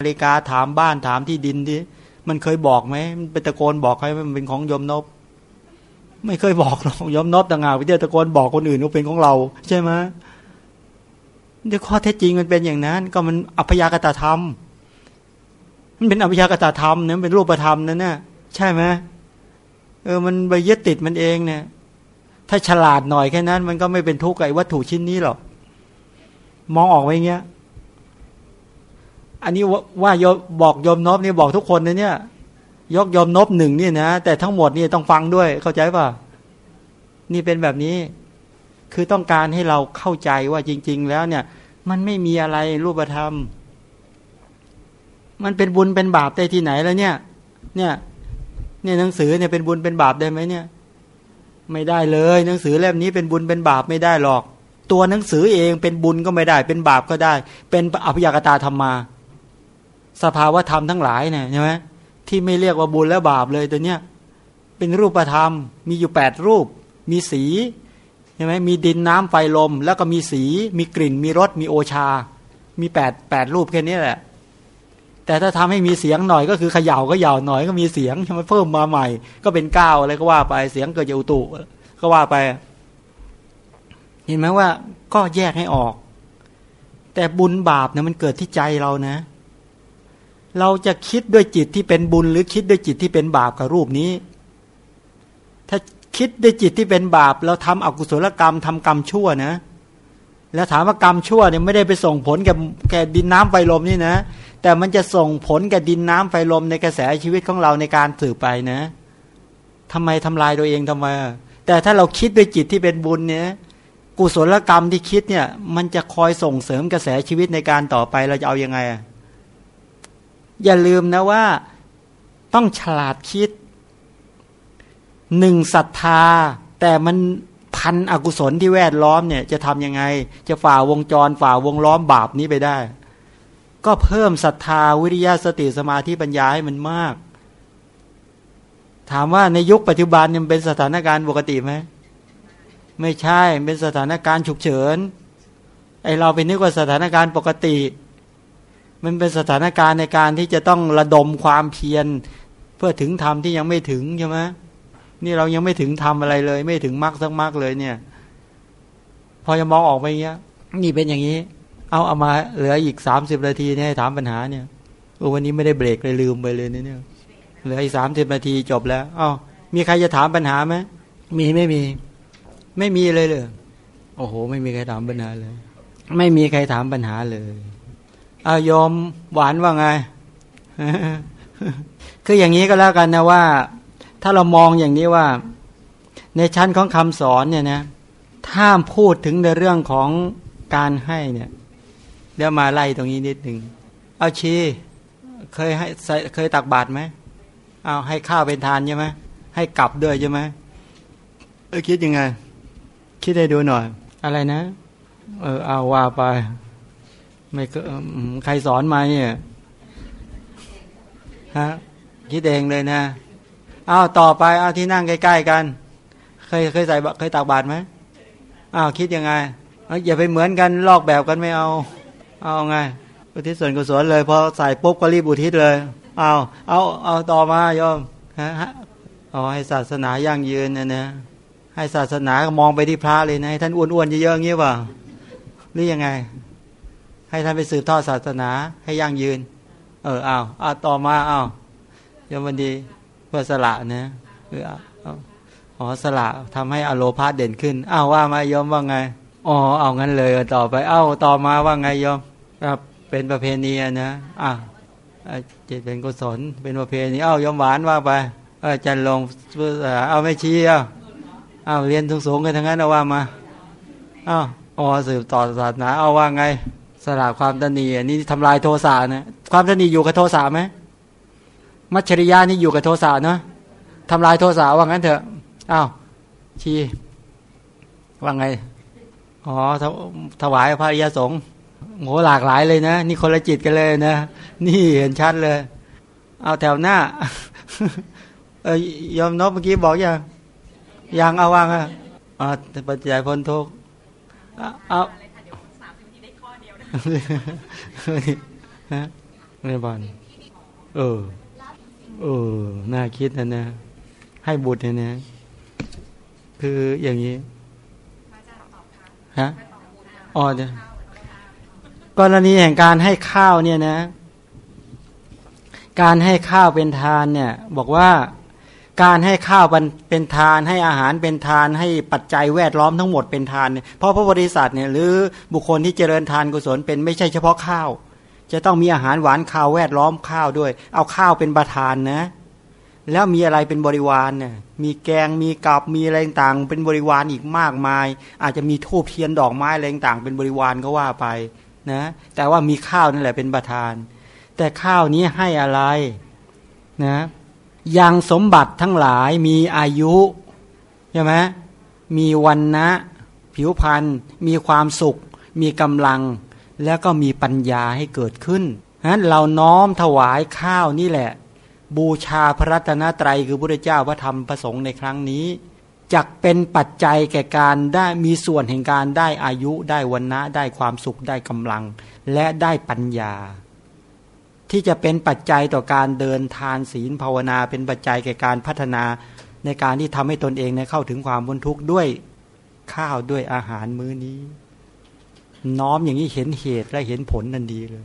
นาฬิกาถามบ้านถามที่ดินที่มันเคยบอกไหมมันเป็นตะโกนบอกใครมันเป็นของยมนบไม่เคยบอกหรอกยมนบต่างหากวิทยาตะโกนบอกคนอื่นว่าเป็นของเรา ใช่ไหมเดี๋ยวข้อเท็จจริงมันเป็นอย่างนั้น ก็มันอัพยากตธรรม มันเป็นอัพยากตธรรมเนี่ยเป็นรูปธรรมนั่นน่ะใช่ไหมเออมันไปยึดติดมันเองเนี่ย ถ้าฉลาดหน่อยแค่นั้น มันก็ไม่เป็นทุกข์กับวัตถุชิ้นนี้หรอกมองออกไว้เงี้ย อันนี้ว่าโยบอกยมนบนี่บอกทุกคนนะเนี่ย ยกยมนบหนึ่งนี่นะแต่ทั้งหมดนี่ต้องฟังด้วยเข้าใจป่ะนี่เป็นแบบนี้ คือต้องการให้เราเข้าใจว่าจริง ๆ แล้วเนี่ย มันไม่มีอะไรรูปธรรม มันเป็นบุญเป็นบาปได้ที่ไหนแล้วเนี่ย เนี่ย เนี่ยหนังสือเนี่ยเป็นบุญเป็นบาปได้ไหมเนี่ย ไม่ได้เลย หนังสือเล่มนี้เป็นบุญเป็นบาปไม่ได้หรอก ตัวหนังสือเองเป็นบุญก็ไม่ได้ เป็นบาปก็ได้ เป็นอภิยากตาธรรมมา สภาวธรรมทั้งหลายเนี่ยใช่ไหมที่ไม่เรียกว่าบุญและบาปเลยตัวเนี้ยเป็นรูปธรรม มีอยู่แปดรูป มีสีใช่ไหมมีดินน้ำไฟลม แล้วก็มีสี มีกลิ่น มีรสมีโอชา มีแปดแปดรูปแค่นี้แหละ แต่ถ้าทำให้มีเสียงหน่อยก็คือเขย่าก็เย่าหน่อยก็มีเสียงใช่ไหมเพิ่มมาใหม่ ก็เป็นก้าวอะไรก็ว่าไปเสียงเกิดจากอุตุก็ว่าไป เห็นไหมว่าก็แยกให้ออก แต่บุญบาปเนี่ยมันเกิดที่ใจเรานะเเราจะคิดด้วยจิตที่เป็นบุญ หรือคิดด้วยจิตที่เป็นบาปกับรูปนี้ ถ้าคิดด้วยจิตที่เป็นบาป เราทำอกุศลกรรมทำกรรมชั่วนะ แล้วถามว่ากรรมชั่วเนี่ยไม่ได้ไปส่งผลแกับแก่ดินน้ำไฟลมนี่นะ แต่มันจะส่งผลแกับดินน้ำไฟลมในกระแสชีวิตของเราในการสืบไปนะทำไมทำลายตัวเองทำไม แต่ถ้าเราคิดด้วยจิตที่เป็นบุญเนี่ยกุศลกรรมที่คิดเนี่ย มันจะคอยส่งเสริมกระแสชีวิตในการต่อไปเราจะเอาอยัางไงอะ อย่าลืมนะว่าต้องฉลาดคิดหนึ่งศรัทธา แต่มันพันอกุศลที่แวดล้อมเนี่ย จะทำยังไง จะฝ่าวงจรฝ่าวงล้อมบาปนี้ไปได้ ก็เพิ่มศรัทธาวิริยะสติสมาธิปัญญาให้มันมาก ถามว่าในยุคปัจจุบันยังเป็นสถานการณ์ปกติไหมไม่ใช่เป็นสถานการณ์ฉุกเฉินไอเราไปนึกว่าสถานการณ์ปกติ มันเป็นสถานการณ์ในการที่จะต้องระดมความเพียร เพื่อถึงธรรมที่ยังไม่ถึงใช่ไหมนี่เรายังไม่ถึงธรรมอะไรเลย ไม่ถึงมรรคสักมรรคเลยเนี่ย พอจะมองออกไปเงี้ย นี่เป็นอย่างนี้ เอาเอามาเหลืออีกสามสิบนาทีเนี่ยให้ถามปัญหาเนี่ยวันนี้ไม่ได้เบรกเลยลืมไปเลยเนี่ยเหลืออีกสามสิบนาทีจบแล้วอ๋อมีใครจะถามปัญหาไหมมีไม่มี ไม่มีเลยเลยโอ้โห ไม่มีใครถามปัญหาเลย ไม่มีใครถามปัญหาเลย อายอมหวานว่าไง คืออย่างนี้ก็แล้วกันนะว่า ถ้าเรามองอย่างนี้ว่า ในชั้นของคำสอนเนี่ยนะถ้าพูดถึงในเรื่องของการให้เนี่ย เดี๋ยวมาไล่ตรงนี้นิดหนึ่งเอาชีเคยให้เคยตักบาตรไหมเอาให้ข้าวเป็นทานใช่ไหมให้กลับด้วยใช่ไหมเออคิดยังไง คิดให้ดูหน่อย อะไรนะ เออเอาว่าไป ไม่ใครสอนมาเนี่ยฮะคิดเองเลยนะอ้าวต่อไปเอาที่นั่งใกล้ๆกัน เคยเคยใส่เคยตักบาตรไหมอ้าวคิดยังไงอย่าไปเหมือนกันลอกแบบกันไม่เอา เอาไงอุทิศส่วนกุศลเลยพอใส่ปุ๊บก็รีบอุทิศเลย เอาเอาเอาต่อมาโยมฮะเอาให้ศาสนายั่งยืนนะนะให้ศาสนามองไปที่พระเลยนะให้ท่านอ้วนๆเยอะๆอย่างนี้ป่ะหรือยังไง ให้ท่านไปสืบทอดศาสนาให้ยั่งยืน เออเอาเอาต่อมาเอายมวันดีเพื่อสละนะเอออ๋อสละทำให้อโลพาเด่นขึ้นอ้าวว่ามายอมว่าไงอ๋อเอางั้นเลยต่อไป เอ้าต่อมาว่าไงยอมครับเป็นประเพณีนะอะจิตเป็นกุศล เป็นประเพณีเอ้ายอมหวานว่าไปเออจันลงเอาไม่ชี้เอาเอาเรียนสูงๆกันทั้งนั้นเอาว่ามาอ้าอ๋อสืบต่อศาสนาเอาว่าไง สละความตนีนี่ทำลายโทสะนะความตนีอยู่กับโทสะไหมมัชริยานี่อยู่กับโทสะเนาะทำลายโทสะว่างั้นเถอะอ้าวชีว่าไงอ๋อถวายพระยาสงฆ์โหหลากหลายเลยนะ นี่คนละจิตกันเลยนะ นี่เห็นชัดเลย เอาแถวหน้า เออยอมนบเมื่อกี้บอกยังยังเอาว่างอะอ๋อปัจจัยพ้นทุกเอา ในบ้านเออ เออ น่าคิดนะนะ ให้บุตรเนี่ยนะ คืออย่างนี้ ฮะ อ๋อเนี่ยกรณีแห่งการให้ข้าวเนี่ยนะ การให้ข้าวเป็นทานเนี่ย บอกว่า การให้ข้าวเป็นทานให้อาหารเป็นทานให้ปัจจัยแวดล้อมทั้งหมดเป็นทานเนี่ยเพราะพระบริษัทเนี่ยหรือบุคคลที่เจริญทานกุศลเป็นไม่ใช่เฉพาะข้าว จะต้องมีอาหารหวานข้าวแวดล้อมข้าวด้วย เอาข้าวเป็นประธานนะ แล้วมีอะไรเป็นบริวารเนี่ยมีแกงมีกับมีอะไรต่างเป็นบริวารอีกมากมาย อาจจะมีทูบเทียนดอกไม้อะไรต่างเป็นบริวารก็ว่าไปนะแต่ว่ามีข้าวนั่นแหละเป็นประธาน แต่ข้าวนี้ให้อะไรนะ ยังสมบัติทั้งหลายมีอายุใช่ไหมมีวันนะผิวพรรณมีความสุข มีกำลัง แล้วก็มีปัญญาให้เกิดขึ้นนั้นเราน้อมถวายข้าวนี่แหละ บูชาพระรัตนตรัยคือพระเจ้าพระธรรมประสงค์ในครั้งนี้จักเป็นปัจจัยแก่การได้มีส่วนแห่งการได้อายุได้วันนะได้ความสุขได้กำลัง และได้ปัญญา ที่จะเป็นปัจจัยต่อการเดินทานศีลภาวนา เป็นปัจจัยแก่การพัฒนาในการที่ทำให้ตนเองเข้าถึงความบนทุกข์ด้วยข้าวด้วยอาหารมื้อนี้ น้อมอย่างนี้เห็นเหตุและเห็นผลนันดีเลย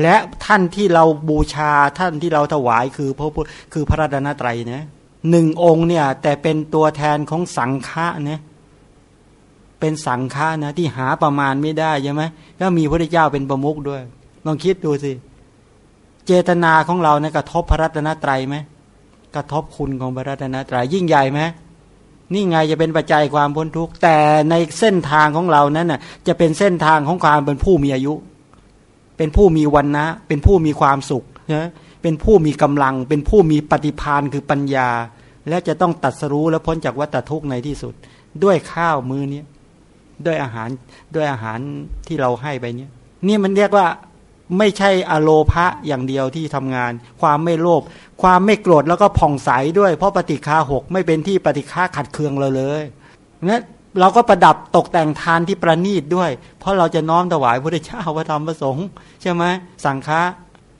และท่านที่เราบูชาท่านที่เราถวายคือพระพุทธคือพระราดนตรัยนะหนึ่งองค์เนี่ย แต่เป็นตัวแทนของสังฆะนะเป็นสังฆะนะที่หาประมาณไม่ได้ใช่ไหมแล้วมีพระเจ้าเป็นประมุขด้วยลองคิดดูสิ เจตนาของเราเนี่ยกระทบพระรัตนตรัยไหมกระทบคุณของพระรัตนตรัยยิ่งใหญ่ไหมนี่ไงจะเป็นปัจจัยความพ้นทุกข์แต่ในเส้นทางของเรานั้นน่ะจะเป็นเส้นทางของความเป็นผู้มีอายุ เป็นผู้มีวันนะ เป็นผู้มีความสุขนะเป็นผู้มีกำลัง เป็นผู้มีปฏิพานคือปัญญา และจะต้องตัดสรู้และพ้นจากวัฏทุกข์ในที่สุด ด้วยข้าวมือนี้ด้วยอาหารด้วยอาหารที่เราให้ไปเนี้ยนี่มันเรียกว่า ไม่ใช่อโลภะอย่างเดียวที่ทำงาน ความไม่โลภความไม่โกรธแล้วก็ผ่องใสด้วย เพราะปฏิฆาหกไม่เป็นที่ปฏิฆาขัดเคืองเราเลยนั้นเราก็ประดับตกแต่งทานที่ประณีตด้วย เพราะเราจะน้อมถวายพระเจ้าพระธรรมพระสงฆ์ใช่ไหมสังฆะ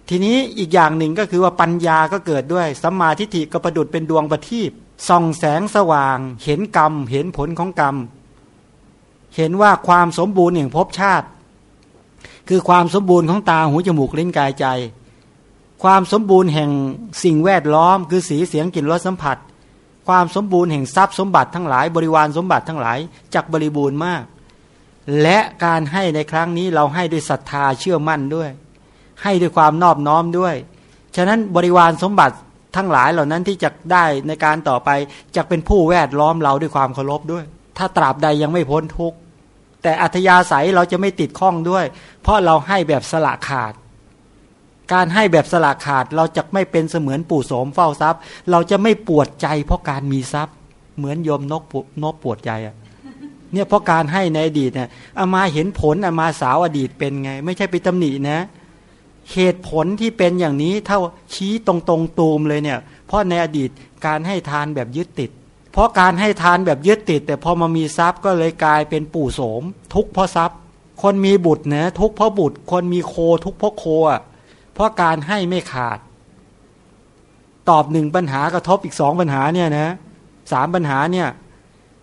ทีนี้อีกอย่างหนึ่งก็คือว่าปัญญาก็เกิดด้วยสัมมาทิฏฐิก็ประดุดเป็นดวงประทีปส่องแสงสว่าง เห็นกรรม เห็นผลของกรรม เห็นว่าความสมบูรณ์แห่งภพชาติ คือความสมบูรณ์ของตาหูจมูกลิ้นกายใจ ความสมบูรณ์แห่งสิ่งแวดล้อม คือสีเสียงกลิ่นรสสัมผัส ความสมบูรณ์แห่งทรัพย์สมบัติทั้งหลาย บริวารสมบัติทั้งหลายจักบริบูรณ์มาก และการให้ในครั้งนี้เราให้ด้วยศรัทธาเชื่อมั่นด้วย ให้ด้วยความนอบน้อมด้วย ฉะนั้นบริวารสมบัติทั้งหลายเหล่านั้นที่จะได้ในการต่อไปจะเป็นผู้แวดล้อมเราด้วยความเคารพด้วย ถ้าตราบใดยังไม่พ้นทุกข์ แต่อัธยาศัยเราจะไม่ติดข้องด้วย เพราะเราให้แบบสละขาด การให้แบบสละขาดเราจะไม่เป็นเสมือนปู่โสมเฝ้าทรัพย์ เราจะไม่ปวดใจเพราะการมีทรัพย์ เหมือนโยมนกนกปวดใจอะเนี่ยเพราะการให้ในอดีตเนี่ยอามาเห็นผลอามาสาวอดีตเป็นไง ไม่ใช่ไปตำหนินะ เหตุผลที่เป็นอย่างนี้เท่าชี้ตรงตรงตูมเลยเนี่ย เพราะในอดีตการให้ทานแบบยึดติด เพราะการให้ทานแบบยึดติด แต่พอมามีทรัพย์ก็เลยกลายเป็นปู่โสม ทุกเพราะทรัพย์ คนมีบุตรเนะทุกเพราะบุตร คนมีโคทุกเพราะโคอะเพราะการให้ไม่ขาด ตอบหนึ่งปัญหากระทบอีกสองปัญหาเนี่ยนะสามปัญหาเนี่ย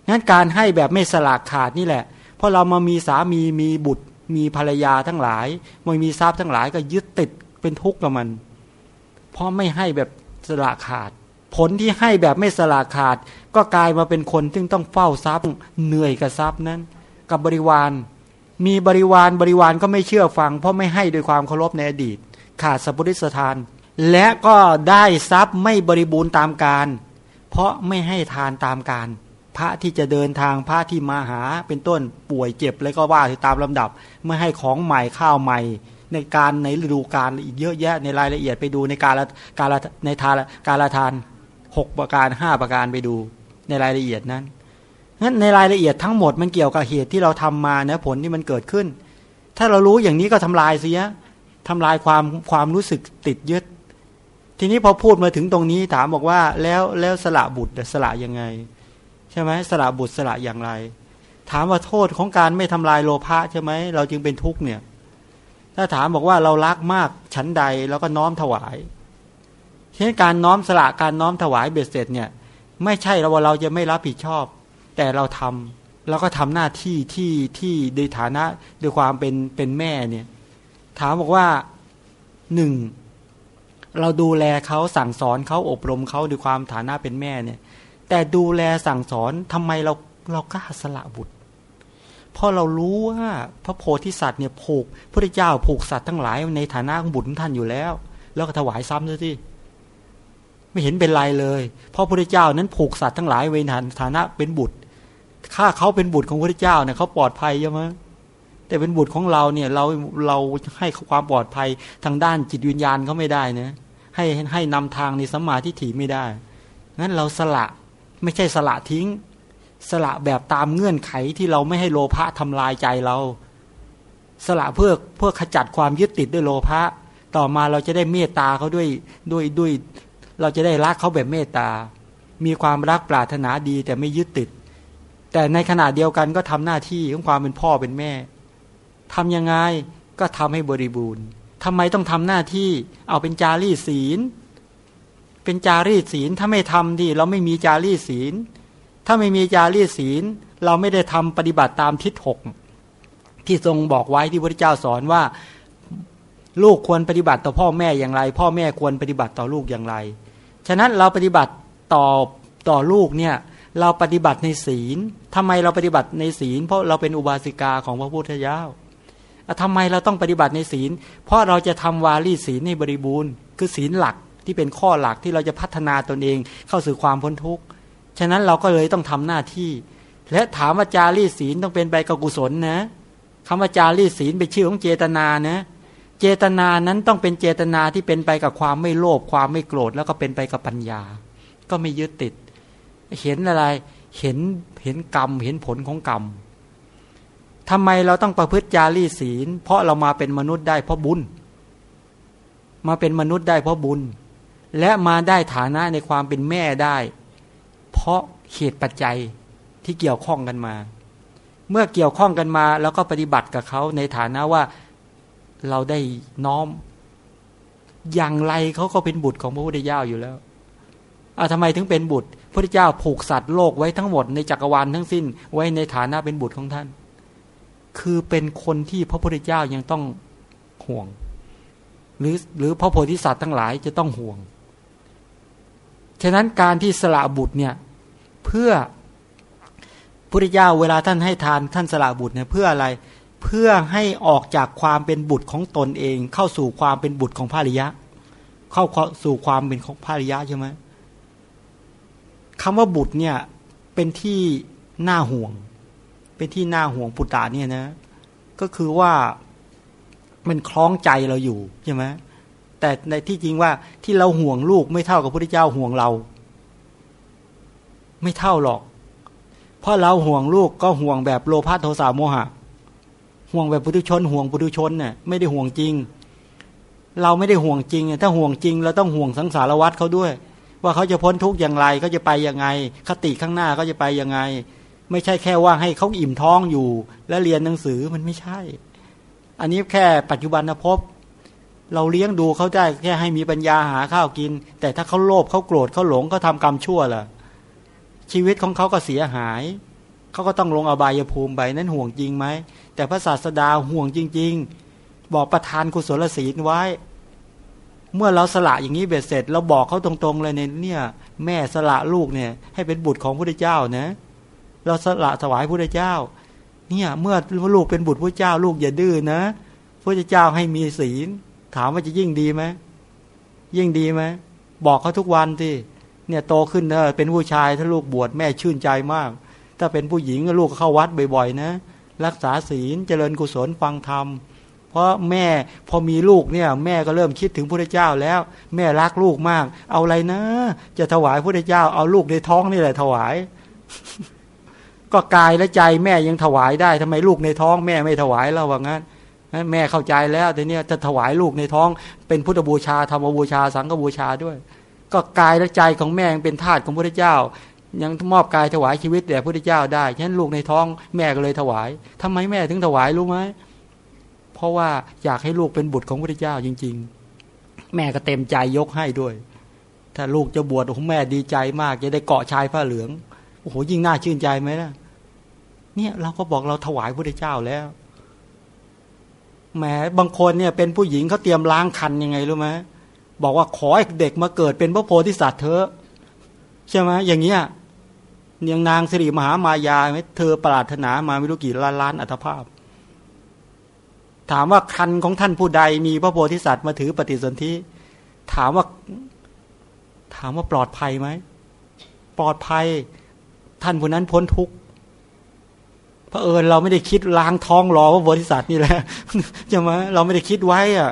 งั้นการให้แบบไม่สลากขาดนี่แหละ เพราะเรามามีสามีมีบุตร มีภรรยาทั้งหลายมันมีทรัพย์ทั้งหลายก็ยึดติดเป็นทุกข์กับมัน เพราะไม่ให้แบบสละขาด ผลที่ให้แบบไม่สลาขาด ก็กลายมาเป็นคนที่ต้องเฝ้าทรัพย์เหนื่อยกับทรัพย์นั้น กับบริวาร มีบริวารบริวารก็ไม่เชื่อฟัง เพราะไม่ให้โดยความเคารพในอดีต ขาดสัพพุริสทาน และก็ได้ทรัพย์ไม่บริบูรณ์ตามการ เพราะไม่ให้ทานตามการ พระที่จะเดินทางพระที่มาหาเป็นต้นป่วยเจ็บแล้วก็ว่าตามลำดับไม่ให้ของใหม่ข้าวใหม่ในการในฤดูกาลอีกเยอะแยะในรายละเอียดไปดูในการการในทานการละทาน หกประการห้าประการไปดูในรายละเอียดนั้นนั้นในรายละเอียดทั้งหมดมันเกี่ยวกับเหตุที่เราทำมานะผลที่มันเกิดขึ้น ถ้าเรารู้อย่างนี้ก็ทำลายเสียทำลายความความรู้สึกติดยึด ทีนี้พอพูดมาถึงตรงนี้ถามบอกว่าแล้วแล้วสละบุตรสละยังไง ใช่ไหมสละบุตรสละอย่างไร ถามว่าโทษของการไม่ทำลายโลภะใช่ไหมเราจึงเป็นทุกข์เนี่ย ถ้าถามบอกว่าเรารักมากชั้นใดแล้วก็น้อมถวาย ช่นการน้อมสละการน้อมถวายเบ็ดเสร็จเนี่ยไม่ใช่เราว่าเราจะไม่รับผิดชอบ แต่เราทำเราก็ทำหน้าที่ที่ที่โดยฐานะด้วยความเป็นเป็นแม่เนี่ยถามบอกว่าหนึ่งเราดูแลเขาสั่งสอนเขาอบรมเขาด้วยความฐานะเป็นแม่เนี่ยแต่ดูแลสั่งสอนทำไมเราเรากล้าสละบุตรเพราะเรารู้ว่าพระโพธิสัตว์เนี่ยผูกพระเจ้าผูกสัตว์ทั้งหลายในฐานะของบุตรท่านอยู่แล้ว แล้วก็ถวายซ้ำด้วยที่ ไม่เห็นเป็นไรเลย เพราะพระเจ้านั้นผูกสัตว์ทั้งหลายไว้ในฐานะเป็นบุตรถ้าเขาเป็นบุตรของพระเจ้าเนี่ยเขาปลอดภัยใช่ไหมแต่เป็นบุตรของเราเนี่ยเราเราให้ความปลอดภัยทางด้านจิตวิญญาณเขาไม่ได้นะให้ให้นำทางในสัมมาทิฏฐิไม่ได้งั้นเราสละไม่ใช่สละทิ้ง สละแบบตามเงื่อนไขที่เราไม่ให้โลภะทำลายใจเรา สละเพื่อเพื่อขจัดความยึดติดด้วยโลภะต่อมาเราจะได้เมตตาเขาด้วยด้วยด้วย เราจะได้รักเขาแบบเมตตา มีความรักปรารถนาดีแต่ไม่ยึดติด แต่ในขณะเดียวกันก็ทำหน้าที่ของความเป็นพ่อเป็นแม่ ทํำยังไงก็ทำให้บริบูรณ์ทำไมต้องทำหน้าที่ เอาเป็นจารีศีล เป็นจารีศีลถ้าไม่ทำดิเราไม่มีจารีศีล ถ้าไม่มีจารีศีล เราไม่ได้ทำปฏิบัติตามทิศหกที่ทรงบอกไว้ที่พระเจ้าสอนว่าลูกควรปฏิบัติต่อพ่อแม่อย่างไร พ่อแม่ควรปฏิบัติต่อลูกอย่างไร ฉะนั้นเราปฏิบัติต่อต่อลูกเนี่ยเราปฏิบัติในศีลทำไมเราปฏิบัติในศีล เพราะเราเป็นอุบาสิกาของพระพุทธเจ้าทำไมเราต้องปฏิบัติในศีล เพราะเราจะทำวาลีศีลในบริบูรณ์ คือศีลหลักที่เป็นข้อหลักที่เราจะพัฒนาตนเองเข้าสู่ความพ้นทุกข์ฉะนั้นเราก็เลยต้องทำหน้าที่ และถามว่าจารีศีลต้องเป็นใบกกุศลนะคำว่าจารีศีลเป็นชื่อของเจตนานะ เจตนานั้นต้องเป็นเจตนาที่เป็นไปกับความไม่โลภความไม่โกรธแล้วก็เป็นไปกับปัญญา ก็ไม่ยึดติด เห็นอะไรเห็นเห็นกรรมเห็นผลของกรรมทำไมเราต้องประพฤติจารีศีล เพราะเรามาเป็นมนุษย์ได้เพราะบุญ มาเป็นมนุษย์ได้เพราะบุญ และมาได้ฐานะในความเป็นแม่ได้ เพราะเหตุปัจจัยที่เกี่ยวข้องกันมา เมื่อเกี่ยวข้องกันมา แล้วก็ปฏิบัติกับเขาในฐานะว่า เราได้น้อม อย่างไรเขาก็เป็นบุตรของพระพุทธเจ้าอยู่แล้วอ่าทำไมถึงเป็นบุตรพระพุทธเจ้าผูกสัตว์โลกไว้ทั้งหมดในจักรวาลทั้งสิ้น ไว้ในฐานะเป็นบุตรของท่าน คือเป็นคนที่พระพุทธเจ้ายังต้องห่วง หรือหรือพระโพธิสัตว์ทั้งหลายจะต้องห่วง ฉะนั้นการที่สละบุตรเนี่ยเพื่อพระพุทธเจ้าเวลาท่านให้ทานท่านสละบุตรเนี่ยเพื่ออะไร เพื่อให้ออกจากความเป็นบุตรของตนเอง เข้าสู่ความเป็นบุตรของภริยะ เข้าสู่ความเป็นของภริยะใช่ไหมคำว่าบุตรเนี่ยเป็นที่น่าห่วง เป็นที่น่าห่วงปุตตาเนี่ยนะ ก็คือว่ามันคล้องใจเราอยู่ใช่ไหมแต่ในที่จริงว่าที่เราห่วงลูกไม่เท่ากับพระพุทธเจ้าห่วงเรา ไม่เท่าหรอก เพราะเราห่วงลูกก็ห่วงแบบโลภะโทสะโมหะ ห่วงแบบปุถุชน ห่วงปุถุชนเนี่ยไม่ได้ห่วงจริง เราไม่ได้ห่วงจริง ถ้าห่วงจริง เราต้องห่วงสังสารวัตรเขาด้วย ว่าเขาจะพ้นทุกข์อย่างไรเขาจะไปยังไง คติข้างหน้าเขาจะไปยังไง ไม่ใช่แค่ว่าให้เขาอิ่มท้องอยู่ และเรียนหนังสือมันไม่ใช่ อันนี้แค่ปัจจุบันนะพบเราเลี้ยงดูเขาได้แค่ให้มีปัญญาหาข้าวกิน แต่ถ้าเขาโลภเขาโกรธเขาหลงเขาทากรรมชั่วล่ะ ชีวิตของเขาก็เสียหาย เขาก็ต้องลงอบายภูมิไปนั้นห่วงจริงไหม แต่พระศาสดาห่วงจริง ๆ บอกประทานกุศลศีลไว้ เมื่อเราสละอย่างนี้เบ็ดเสร็จเราบอกเขาตรงๆเลยเนี่ยแม่สละลูกเนี่ยให้เป็นบุตรของพระเจ้านะ เราสละถวายพระเจ้า เนี่ยเมื่อลูกเป็นบุตรพระเจ้า ลูกอย่าดื้อนะพระเจ้าให้มีศีล ถามว่าจะยิ่งดีไหมยิ่งดีไหมบอกเขาทุกวันที่เนี่ยโตขึ้นเนอเป็นผู้ชายถ้าลูกบวชแม่ชื่นใจมาก ถ้าเป็นผู้หญิงลูกเข้าวัดบ่อยๆ นะ รักษาศีลเจริญกุศลฟังธรรม เพราะแม่พอมีลูกเนี่ย แม่ก็เริ่มคิดถึงพระเจ้าแล้ว แม่รักลูกมาก เอาอะไรนะ จะถวายพระเจ้าเอาลูกในท้องนี่แหละถวาย ก็กายและใจแม่ยังถวายได้ทำไมลูกในท้อง แม่ไม่ถวายเราว่างั้นแม่เข้าใจแล้วแต่เนี้ยจะถวายลูกในท้อง เป็นพุทธบูชาธรรมบูชาสังฆบูชาด้วย ก็กายและใจของแม่ยังเป็นทาสของพระเจ้า ยังมอบกายถวายชีวิตแด่พระพุทธเจ้าได้ฉะนั้นลูกในท้องแม่ก็เลยถวายทำไมแม่ถึงถวายรู้ไหมเพราะว่าอยากให้ลูกเป็นบุตรของพระพุทธเจ้าจริง ๆ แม่ก็เต็มใจยกให้ด้วย ถ้าลูกจะบวชโอ้แม่ดีใจมาก จะได้เกาะชายผ้าเหลืองโอ้โหยิ่งน่าชื่นใจไหมล่ะ เนี่ยเราก็บอกเราถวายพระพุทธเจ้าแล้วแหมบางคนเนี่ยเป็นผู้หญิงเขาเตรียมล้างคันยังไงรู้ไหมบอกว่าขอให้เด็กมาเกิดเป็นพระโพธิสัตว์เถอะใช่ไหมอย่างเงี้ย ยังนางสิริมหามายาไหมเธอปรารถนามาไม่รู้กี่ล้านล้านอัตภาพ ถามว่าคันของท่านผู้ใดมีพระโพธิสัตว์มาถือปฏิสนธิถามว่า ถามว่าปลอดภัยไหมปลอดภัย ท่านผู้นั้นพ้นทุกข์พระเอิญเราไม่ได้คิดล้างท้องรอว่าบริษัทนี่แหละใช่ไหมเราไม่ได้คิดไว้อะ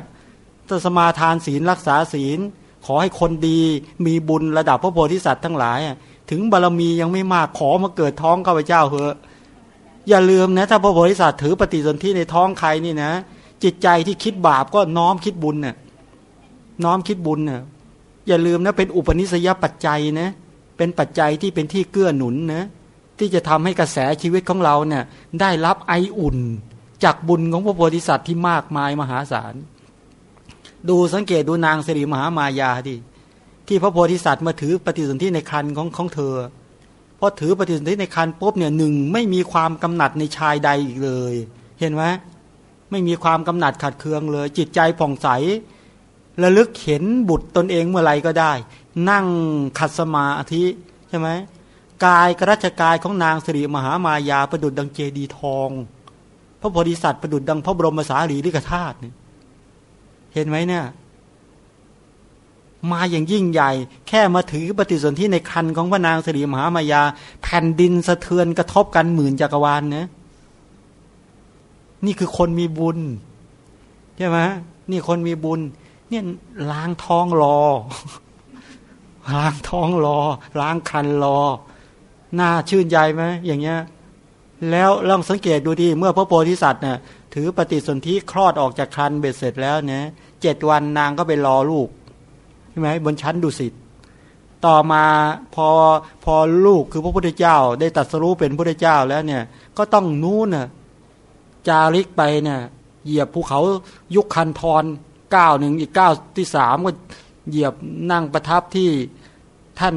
ถ้าสมาทานศีลรักษาศีล ขอให้คนดี มีบุญระดับพระโพธิสัตว์ทั้งหลาย ถึงบารรมียังไม่มากขอมาเกิดท้องข้าพเจ้าเหอะอย่าลืมนะถ้าพระโพธิสัตว์ถือปฏิสนธิในท้องใครนี่นะ จิตใจที่คิดบาปก็น้อมคิดบุญเนะ่ยน้อมคิดบุญเนะ่ยอย่าลืมนะเป็นอุปนิสัยปัจจัยนะเป็นปัจจัยที่เป็นที่เกื้อหนุนนะที่จะทำให้กระแสชีวิตของเราเนี่ยได้รับไออุ่น จากบุญของพระโพธิสัตว์ที่มากมายมหาศาล ดูสังเกตดูนางสิริมหามายาดิ ที่พระโพธิสัตว์มาถือปฏิสนธิในคันของของเธอพอถือปฏิสนธิในคันปุ๊บเนี่ยหนึ่งไม่มีความกำหนัดในชายใดอีกเลย เห็นไหมไม่มีความกำหนัดขัดเคืองเลย จิตใจผ่องใสระลึกเห็นบุตรตนเองเมื่อไรก็ได้ นั่งขัดสมาธิใช่ไหมกายกระชกายของนางสิริมหามายาประดุดดังเจดีทอง พระโพธิสัตว์ประดุดดังพระบรมสารีริกธาตุเห็นไหมเนี่ย มาอย่างยิ่งใหญ่ แค่มาถือปฏิสนธิในคันของพระนางสิริมหามายา แผ่นดินสะเทือนกระทบกันหมื่นจักรวาลเนะนี่คือคนมีบุญใช่ไหมนี่คนมีบุญ เนี่ยล้างท้องรอ ล้างท้องรอ ล้างคันรอหน่าชื่นใจไหมอย่างเงี้ย แล้วลองสังเกตดูดีเมื่อพระโพธิสัตว์เนี่ยถือปฏิสนธิคลอดออกจากคันเบ็ดเสร็จแล้วเนี่ยเจ็ดวันนางก็ไปรอลูก ช่ไหมบนชั้นดุสิตต่อมาพอพอลูกคือพระพุทธเจ้า ได้ตัดสรู้เป็นพระพุทธเจ้าแล้วเนี่ย ก็ต้องนู้นน่ะจาริกไปเนี่ยเหยียบภูเขายุคคันทรก้าหนึ่งอีกก้าที่สามก็เหยียบนั่งประทับที่ท่าน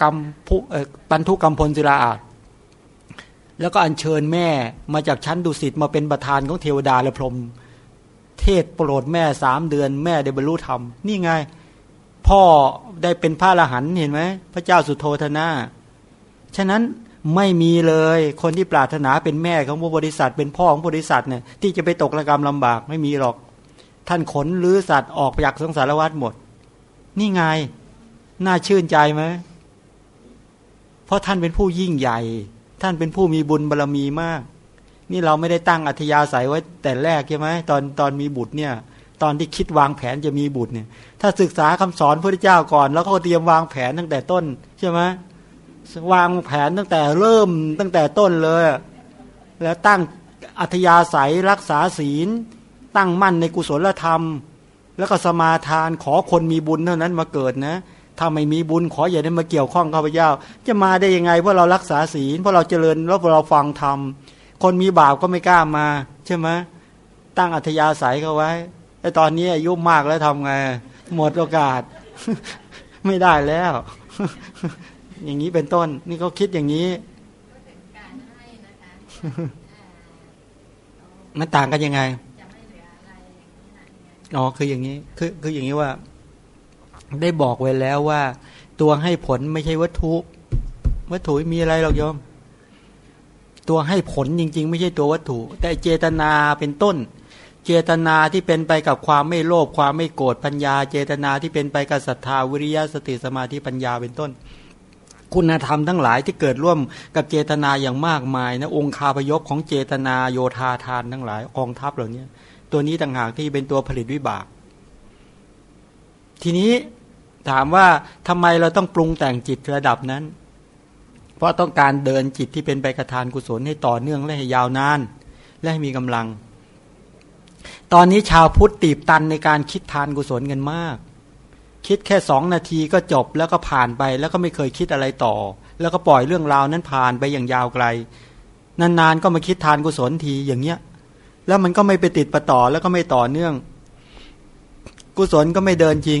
กรรมปันทุกรรมพลศิลาอาจแล้วก็อัญเชิญแม่มาจากชั้นดุสิตมาเป็นประธานของเทวดาและพรหมเทศโปรดแม่สามเดือน แม่ได้บรรลุธรรมนี่ไง พ่อได้เป็นพระอรหันต์เห็นไหมพระเจ้าสุโธธนาฉะนั้นไม่มีเลยคนที่ปรารถนาเป็นแม่ของพระบริษัท เป็นพ่อของบริษัทเนี่ยที่จะไปตกระกรรมลำบากไม่มีหรอก ท่านขนหรือสัตว์ออกจากสงสารวัฏหมด นี่ไง น่าชื่นใจไหมเพราะท่านเป็นผู้ยิ่งใหญ่ ท่านเป็นผู้มีบุญบารรมีมาก นี่เราไม่ได้ตั้งอัธยาศัยไว้แต่แรกใช่ไหมตอนตอนมีบุตรเนี่ย ตอนที่คิดวางแผนจะมีบุตรเนี่ย ถ้าศึกษาคำสอนพระเจ้าก่อน แล้วก็เตรียมวางแผนตั้งแต่ต้นใช่ไหมวางแผนตั้งแต่เริ่มตั้งแต่ต้นเลย แล้วตั้งอัธยาศัยรักษาศีล ตั้งมั่นในกุศลธรรม แล้วก็สมาทานขอคนมีบุญเท่านั้นมาเกิดนะถ้าไม่มีบุญขออย่าได้มาเกี่ยวข้องข้าพเจ้า จะมาได้ยังไงเพราะเรารักษาศีลเพราะเราเจริญแล้วเราฟังธรรมคนมีบาปก็ไม่กล้ามา ใช่ไหมตั้งอัธยาศัยเขาไว้ แต่ตอนนี้อายุมากแล้วทำไง หมดโอกาส ไม่ได้แล้ว อย่างนี้เป็นต้น นี่เขาคิดอย่างนี้มันต่างกันยังไงอ๋อคืออย่างนี้ คือคืออย่างนี้ว่า ได้บอกไว้แล้วว่า ตัวให้ผลไม่ใช่วัตถุ วัตถุมีอะไรหรอกโยม ตัวให้ผลจริง ๆ ไม่ใช่ตัววัตถุ แต่เจตนาเป็นต้น เจตนาที่เป็นไปกับความไม่โลภความไม่โกรธปัญญา เจตนาที่เป็นไปกับศรัทธาวิริยะสติสมาธิปัญญาเป็นต้น คุณธรรมทั้งหลายที่เกิดร่วมกับเจตนาอย่างมากมายนะองค์คาพยพของเจตนาโยธาทานทั้งหลายกองทัพเหล่านี้ตัวนี้ต่างหากที่เป็นตัวผลิตวิบาก ทีนี้ถามว่าทำไมเราต้องปรุงแต่งจิตระดับนั้น เพราะต้องการเดินจิตที่เป็นไปกระทานกุศลให้ต่อเนื่องและให้ยาวนาน และให้มีกำลัง ตอนนี้ชาวพุทธตีบตันในการคิดทานกุศลกันมาก คิดแค่สองนาทีก็จบแล้วก็ผ่านไปแล้วก็ไม่เคยคิดอะไรต่อ แล้วก็ปล่อยเรื่องราวนั้นผ่านไปอย่างยาวไกล นานๆก็มาคิดทานกุศลทีอย่างเงี้ย แล้วมันก็ไม่ไปติดประต่อแล้วก็ไม่ต่อเนื่อง กุศลก็ไม่เดินจริง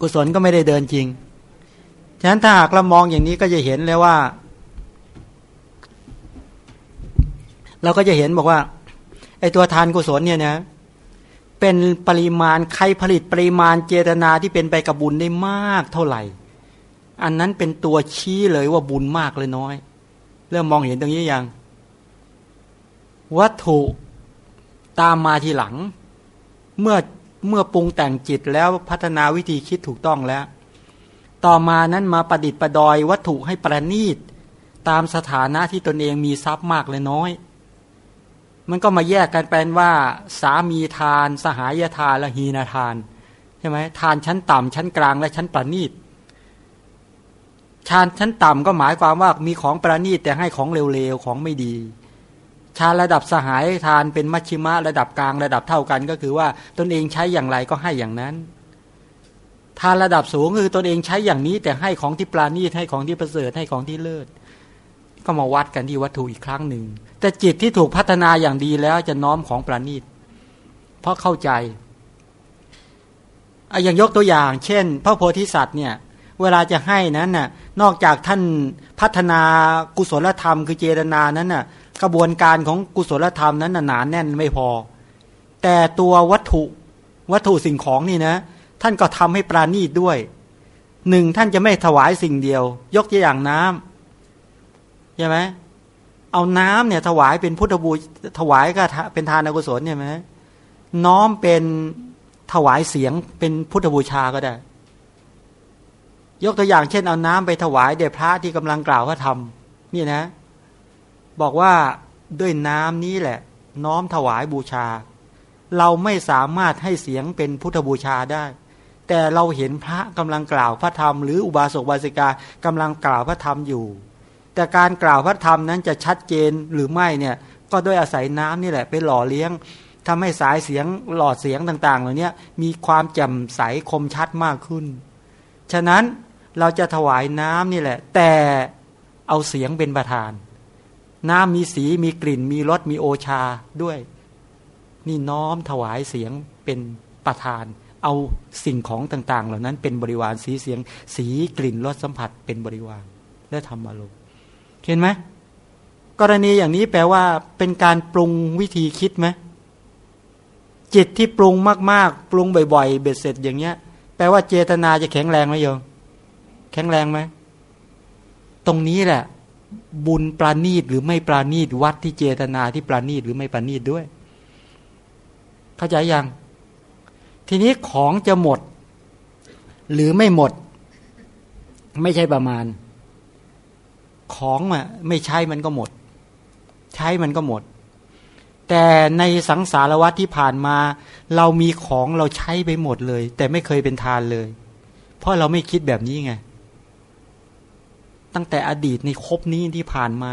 กุศลก็ไม่ได้เดินจริงฉะนั้นถ้าหากเรามองอย่างนี้ก็จะเห็นเลยว่า เราก็จะเห็นบอกว่า อตัวทานกุศลเนี่ยนะเป็นปริมาณใครผลิตปริมาณเจตนาที่เป็นไปกับบุญได้มากเท่าไหร่ อันนั้นเป็นตัวชี้เลยว่าบุญมากเลยน้อย เริ่มมองเห็นตรงนี้ยัง วัตถุตามมาทีหลัง เมื่อเมื่อปรุงแต่งจิตแล้วพัฒนาวิธีคิดถูกต้องแล้ว ต่อมานั้นมาประดิษฐ์ประดอยวัตถุให้ประณีต ตามสถานะที่ตนเองมีทรัพย์มากเลยน้อย มันก็มาแยกกันเป็นว่า สามีทาน สหายทานและหีนาทานใช่ไหมทานชั้นต่ำชั้นกลางและชั้นประณีตชานชั้นต่ำก็หมายความว่ามีของประณีตแต่ให้ของเร็วๆของไม่ดีชาระดับสหายทานเป็นมัชชิมะระดับกลางระดับเท่ากัน ก็คือว่าตนเองใช้อย่างไรก็ให้อย่างนั้น ทานระดับสูงคือตนเองใช้อย่างนี้แต่ให้ของที่ปราณีตให้ของที่ประเสริฐให้ของที่เลิศ ก็มาวัดกันที่วัตถุอีกครั้งหนึ่ง แต่จิตที่ถูกพัฒนาอย่างดีแล้วจะน้อมของประณีต เพราะเข้าใจอย่างยกตัวอย่าง เช่น พระโพธิสัตว์เนี่ยเวลาจะให้นั้นน่ะนอกจากท่านพัฒนากุศลธรรม คือเจตนานั้นน่ะกระบวนการของกุศลธรรมนั้นหนาแน่นไม่พอ แต่ตัววัตถุวัตถุสิ่งของนี่นะ ท่านก็ทำให้ปราณีตด้วยหนึ่งท่านจะไม่ถวายสิ่งเดียว ยกตัวอย่างน้ำ ใช่ไหมเอาน้ำเนี่ยถวายเป็นพุทธบูถวายก็เป็นทานกุศลเนี่ไหมน้อมเป็นถวายเสียงเป็นพุทธบูชาก็ได้ ยกตัวอย่างเช่น เอาน้ำไปถวายเดชพระที่กำลังกล่าวพระธรรมนี่นะ บอกว่าด้วยน้ำนี้แหละ น้อมถวายบูชา เราไม่สามารถให้เสียงเป็นพุทธบูชาได้ แต่เราเห็นพระกำลังกล่าวพระธรรม หรืออุบาสกบาสิกากำลังกล่าวพระธรรมอยู่ แต่การกล่าวพระธรรมนั้นจะชัดเจนหรือไม่เนี่ยก็ด้วยอาศัยน้ำนี่แหละไปหล่อเลี้ยงทำให้สายเสียงหลอดเสียงต่างๆเหล่านี้มีความแจ่มใสคมชัดมากขึ้น ฉะนั้นเราจะถวายน้ำนี่แหละ แต่เอาเสียงเป็นประธาน น้ำมีสีมีกลิ่น มีรสมีโอชาด้วย นี่น้อมถวายเสียงเป็นประธาน เอาสิ่งของต่างๆ เหล่านั้นเป็นบริวารสีเสียงสีกลิ่นรสสัมผัสเป็นบริวารและทำอารมณ์ เห็นไหมกรณีอย่างนี้แปลว่า เป็นการปรุงวิธีคิดไหมจิตที่ปรุงมากๆ ปรุงบ่อยๆ เบ็ดเสร็จอย่างเงี้ย แปลว่าเจตนาจะแข็งแรงไหมโยมแข็งแรงไหมตรงนี้แหละ บุญปราณีตหรือไม่ปราณีตวัดที่เจตนาที่ปราณีตหรือไม่ปราณีตด้วย เข้าใจยัง ทีนี้ของจะหมด หรือไม่หมด ไม่ใช่ประมาณ ของอะไม่ใช้มันก็หมด ใช้มันก็หมด แต่ในสังสารวัตที่ผ่านมา เรามีของเราใช้ไปหมดเลย แต่ไม่เคยเป็นทานเลย เพราะเราไม่คิดแบบนี้ไง ตั้งแต่อดีตในครบนี้ที่ผ่านมา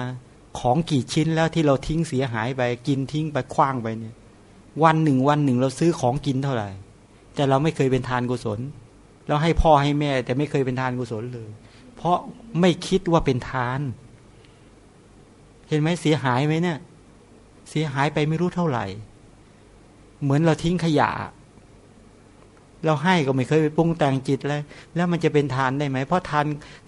ของกี่ชิ้นแล้วที่เราทิ้งเสียหายไป กินทิ้งไปคว้างไปเนี่ย วันหนึ่งวันหนึ่งเราซื้อของกินเท่าไหร่ แต่เราไม่เคยเป็นทานกุศลเราให้พ่อให้แม่ แต่ไม่เคยเป็นทานกุศลเลย เพราะไม่คิดว่าเป็นทาน เห็นไหมเสียหายไหมเนี่ย เสียหายไปไม่รู้เท่าไหร่ เหมือนเราทิ้งขยะ เราให้ก็ไม่เคยไปปรุงแต่งจิตเลยแล้วมันจะเป็นทานได้ไหม เพราะทาน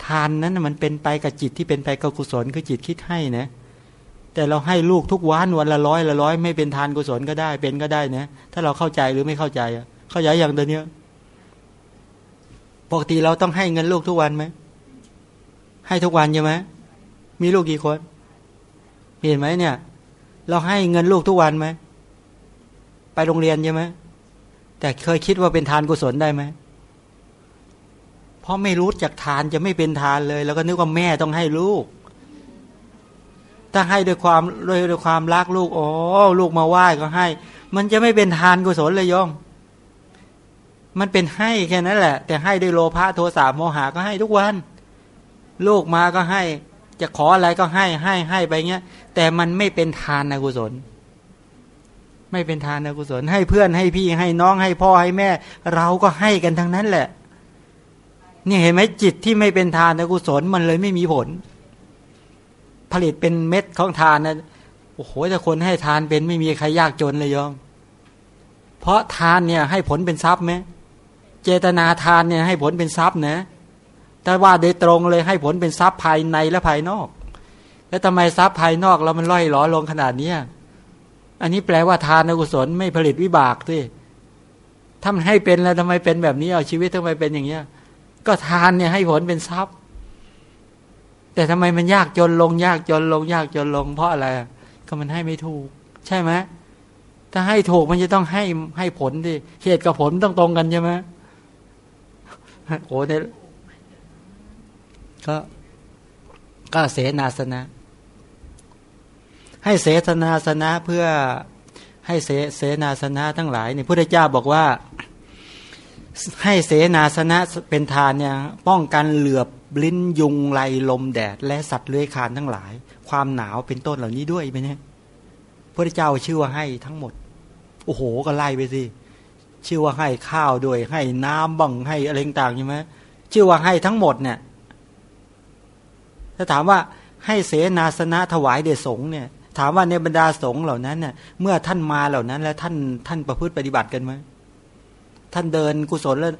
ทานนั้นมันเป็นไปกับจิตที่เป็นไปกับกุศลคือจิตคิดให้นะแต่เราให้ลูกทุกวันวันละร้อยละร้อยไม่เป็นทานกุศลก็ได้เป็นก็ได้นะถ้าเราเข้าใจหรือไม่เข้าใจเข้าใจอย่างตัวเนี้ปกติเราต้องให้เงินลูกทุกวันไหม ให้ทุกวันใช่ไหมมีลูกกี่คน เห็นไหมเนี่ย เราให้เงินลูกทุกวันไหมไปโรงเรียนใช่ไหมแต่เคยคิดว่าเป็นทานกุศลได้ไหมเพราะไม่รู้จากทานจะไม่เป็นทานเลย แล้วก็นึกว่าแม่ต้องให้ลูก ถ้าให้ด้วยความด้วยด้วยความรักลูก โอ้ลูกมาไหว้ก็ให้ มันจะไม่เป็นทานกุศลเลยยอมมันเป็นให้แค่นั้นแหละ แต่ให้ด้วยโลภะโทสะโมหะก็ให้ทุกวัน ลูกมาก็ให้ จะขออะไรก็ให้ให้ให้ไปเงี้ย แต่มันไม่เป็นทานนะกุศล ไม่เป็นทานนะกุศล ให้เพื่อนให้พี่ให้น้องให้พ่อให้แม่ เราก็ให้กันทั้งนั้นแหละ นี่เห็นไหมจิตที่ไม่เป็นทานนะกุศลมันเลยไม่มีผล ผลิตเป็นเม็ดของทานนะโอ้โหแต่คนให้ทานเป็นไม่มีใครยากจนเลยยอมเพราะทานเนี่ยให้ผลเป็นทรัพย์ไหมเจตนาทานเนี่ยให้ผลเป็นทรัพย์นะ แต่ว่าโดยตรงเลยให้ผลเป็นทรัพย์ภายในและภายนอก แล้วทำไมทรัพย์ภายนอกเรามันล่อยหลอลงขนาดเนี้ยอันนี้แปลว่าทานกุศลไม่ผลิตวิบากสิถ้ามันให้เป็นแล้วทำไมเป็นแบบนี้เอาชีวิตทำไมเป็นอย่างเงี้ย ก็ทานเนี่ยให้ผลเป็นทรัพย์ แต่ทำไมมันยากจนลง ยากจนลง ยากจนลง เพราะอะไร ก็มันให้ไม่ถูก ใช่ไหมถ้าให้ถูกมันจะต้องให้ให้ผลดิเหตุกับผลต้องตรงกันใช่ไหมโอ้เนี่ย ก็ก็เสนาสนะ ให้เสนาสนะเพื่อให้เสเสนาสนะทั้งหลายเนี่ยพระเจ้าบอกว่า ให้เสนาสนะเป็นทานเนี่ยป้องกันเหลือบลิ้นยุงไลลมแดด และสัตว์เลื้อยคานทั้งหลาย ความหนาวเป็นต้นเหล่านี้ด้วยไหมเนี่ยพระเจ้าชื่อว่าให้ทั้งหมดโอ้โหก็ไล่ไปสิชื่อว่าให้ข้าวด้วยให้น้ำบังให้อะไรต่างใช่ไหมชื่อว่าให้ทั้งหมดเนี่ย ถ้าถามว่าให้เสนาสนะถวายเดชสงเนี่ย ถามว่าในบรรดาสงเหล่านั้นเนี่ยเมื่อท่านมาเหล่านั้น แล้วท่านท่านประพฤติปฏิบัติกันไหมท่านเดินกุศลแล้ว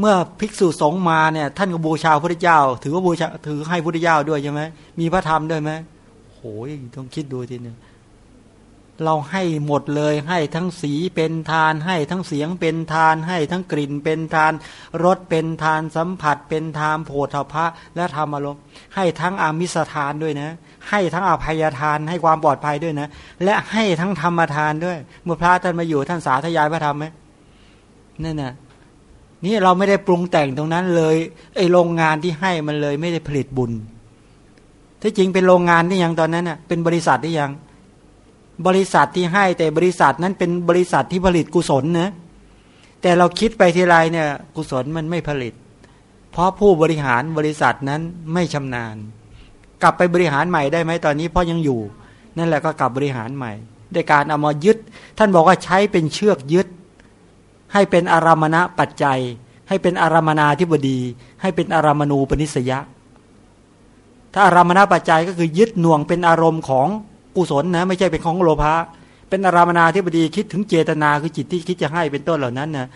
เมื่อภิกษุสงฆ์มาเนี่ย ท่านก็บูชาพระเจ้า ถือว่าบูชาถือให้พระเจ้าด้วยใช่ไหมมีพระธรรมด้วยไหมโอ้ยต้องคิดดูทีหนึ่ง เราให้หมดเลยให้ทั้งสีเป็นทาน ให้ทั้งเสียงเป็นทาน ให้ทั้งกลิ่นเป็นทานรสเป็นทานสัมผัสเป็นทานโผฏฐะและธรรมอารมณ์ให้ทั้งอามิสทานด้วยนะ ให้ทั้งอภัยทานให้ความปลอดภัยด้วยนะ และให้ทั้งธรรมทานด้วย เมื่อพระท่านมาอยู่ท่านสาธยายพระธรรมไหมนั่นน่ะนี่เราไม่ได้ปรุงแต่งตรงนั้นเลยไอโรงงานที่ให้มันเลยไม่ได้ผลิตบุญที่จริงเป็นโรงงานที่ยังตอนนั้นน่ะเป็นบริษัทที่ยัง บริษัทที่ให้แต่บริษัทนั้นเป็นบริษัทที่ผลิตกุศลนะแต่เราคิดไปทีไรเนี่ยกุศลมันไม่ผลิต เพราะผู้บริหารบริษัทนั้นไม่ชำนาญ กลับไปบริหารใหม่ได้ไหมตอนนี้เพราะยังอยู่ นั่นแหละก็กลับบริหารใหม่ด้วยการเอามายึด ท่านบอกว่าใช้เป็นเชือกยึด ให้เป็นอารามณะปัจจัย ให้เป็นอารามนาธิบดี ให้เป็นอารามณูปนิสยะ ถ้าอารามณะปัจจัยก็คือยึดหน่วงเป็นอารมณ์ของ กุศลนะไม่ใช่เป็นของโลภะเป็นอารามนาที่บดีคิดถึงเจตนาคือจิตที่คิดจะให้เป็นต้นเหล่านั้นนะ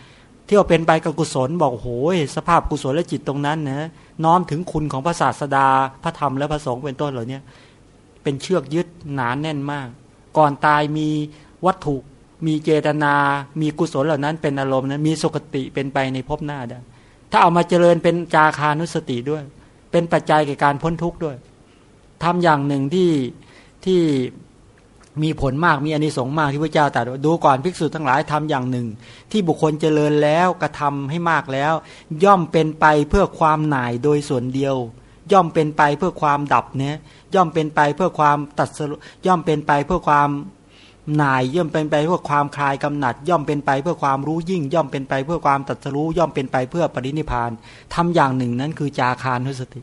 ที่ว่าเป็นไปกับกุศลบอกโอ้ยสภาพกุศลและจิตตรงนั้นนะน้อมถึงคุณของพระศาสดาพระธรรมและพระสงฆ์เป็นต้นเหล่านี้เป็นเชือกยึดหนานแน่นมาก ก่อนตายมีวัตถุ มีเจตนา มีกุศลเหล่านั้น เป็นอารมณ์นั้นมีสุคติเป็นไปในภพหน้าได้ถ้าเอามาเจริญเป็นจาคานุสติด้วย เป็นปัจจัยแก่การพ้นทุกข์ด้วยทำอย่างหนึ่งที่ ที่มีผลมากมีอนิสงส์มากที่พระเจ้าตรัสดูก่อนภิกษุทั้งหลายทำอย่างหนึ่ง ที่บุคคลเจริญแล้วกระทาให้มากแล้ว ย่อมเป็นไปเพื่อความหน่ายโดยส่วนเดียว ย่อมเป็นไปเพื่อความดับเนี่ยย่อมเป็นไปเพื่อความตัดสรุย่อมเป็นไปเพื่อความหน่ายย่อมเป็นไปเพื่อความคลายกำหนัด ย่อมเป็นไปเพื่อความรู้ยิ่ง ย่อมเป็นไปเพื่อความตัดสรู้ย่อมเป็นไปเพื่อปรินิพานทำอย่างหนึ่งนั้นคือจาคานุสติ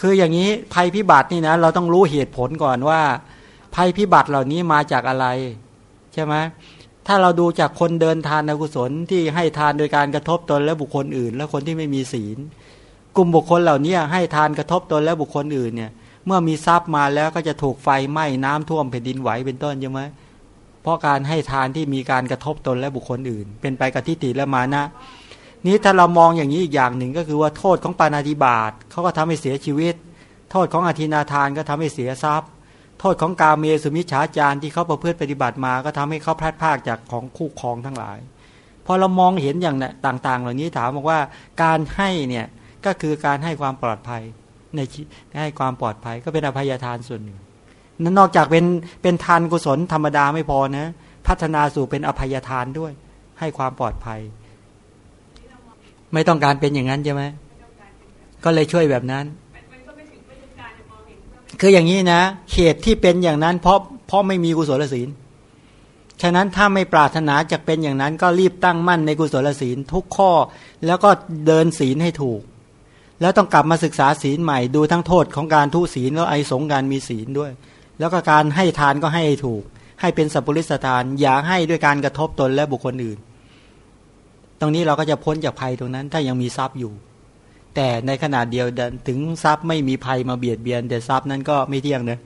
คืออย่างนี้ภัยพิบัตินี่นะเราต้องรู้เหตุผลก่อนว่า ภัยพิบัติเหล่านี้มาจากอะไร ใช่ไหมถ้าเราดูจากคนเดินทานกุศลที่ให้ทานโดยการกระทบตนและบุคคลอื่น และคนที่ไม่มีศีล กลุ่มบุคคลเหล่านี้ให้ทานกระทบตนและบุคคลอื่นเนี่ยเมื่อมีทรัพย์มาแล้วก็จะถูกไฟไหม้น้ำท่วมแผ่นดินไหวเป็นต้นใช่ไหมเพราะการให้ทานที่มีการกระทบตนและบุคคลอื่น เป็นไปกับทิฏฐิและมานะ นี้ถ้าเรามองอย่างนี้อีกอย่างหนึ่งก็คือว่าโทษของปานาธิบาตเขาก็ทำให้เสียชีวิต โทษของอธินาทานก็ทำให้เสียทรัพย์ โทษของกาเมสุมิชฌาจารที่เขาประพฤติปฏิบัติมาก็ทำให้เขาพลาดพลาดจากของคู่ครองทั้งหลาย พอเรามองเห็นอย่างต่าง ๆ เหล่านี้ถามบอกว่าการให้เนี่ยก็คือการให้ความปลอดภัยในให้ความปลอดภัยก็เป็นอภัยทานส่วนหนึ่งนั้นนอกจากเป็นเป็นทานกุศลธรรมดาไม่พอนะ พัฒนาสู่เป็นอภัยทานด้วย ให้ความปลอดภัย ไม่ต้องการเป็นอย่างนั้นใช่ไหมก็เลยช่วยแบบนั้น คืออย่างนี้นะเหตุที่เป็นอย่างนั้น เพราะเพราะไม่มีกุศลศีลฉะนั้นถ้าไม่ปรารถนาจะเป็นอย่างนั้น ก็รีบตั้งมั่นในกุศลศีลทุกข้อ แล้วก็เดินศีลให้ถูก แล้วต้องกลับมาศึกษาศีลใหม่ดูทั้งโทษของการทุศีลแล้วไอสงการมีศีลด้วย แล้วก็การให้ทานก็ให้ถูก ให้เป็นสัพพุริสทาน อย่าให้ด้วยการกระทบตนและบุคคลอื่น ตรงนี้เราก็จะพ้นจากภัยตรงนั้น ถ้ายังมีทรัพย์อยู่ แต่ในขณะเดียวถึงทรัพย์ไม่มีภัยมาเบียดเบียน แต่ทรัพย์นั้นก็ไม่เที่ยงนะ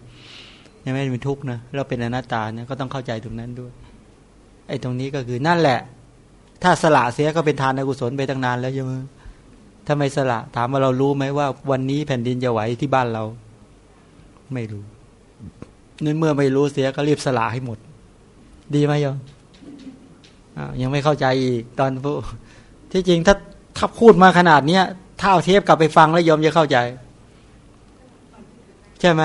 ยังไม่เป็นทุกข์นะเราเป็นอนัตตาเนี่ยก็ต้องเข้าใจตรงนั้นด้วย ไอ้ตรงนี้ก็คือนั่นแหละ ถ้าสละเสียก็เป็นทานอกุศลไปตั้งนานแล้วใช่ไหมถ้าไม่สละถามว่าเรารู้ไหมว่า วันนี้แผ่นดินจะไหวที่บ้านเรา ไม่รู้นั่นเมื่อไม่รู้เสียก็รีบสละให้หมด ดีไหมโยม ยังไม่เข้าใจอีกตอนพูที่จริงถ้าถ้าพูดมาขนาดเนี้ยถ้าเอาเทปกลับไปฟังแล้วยอมจะเข้าใจ ใช่ไหม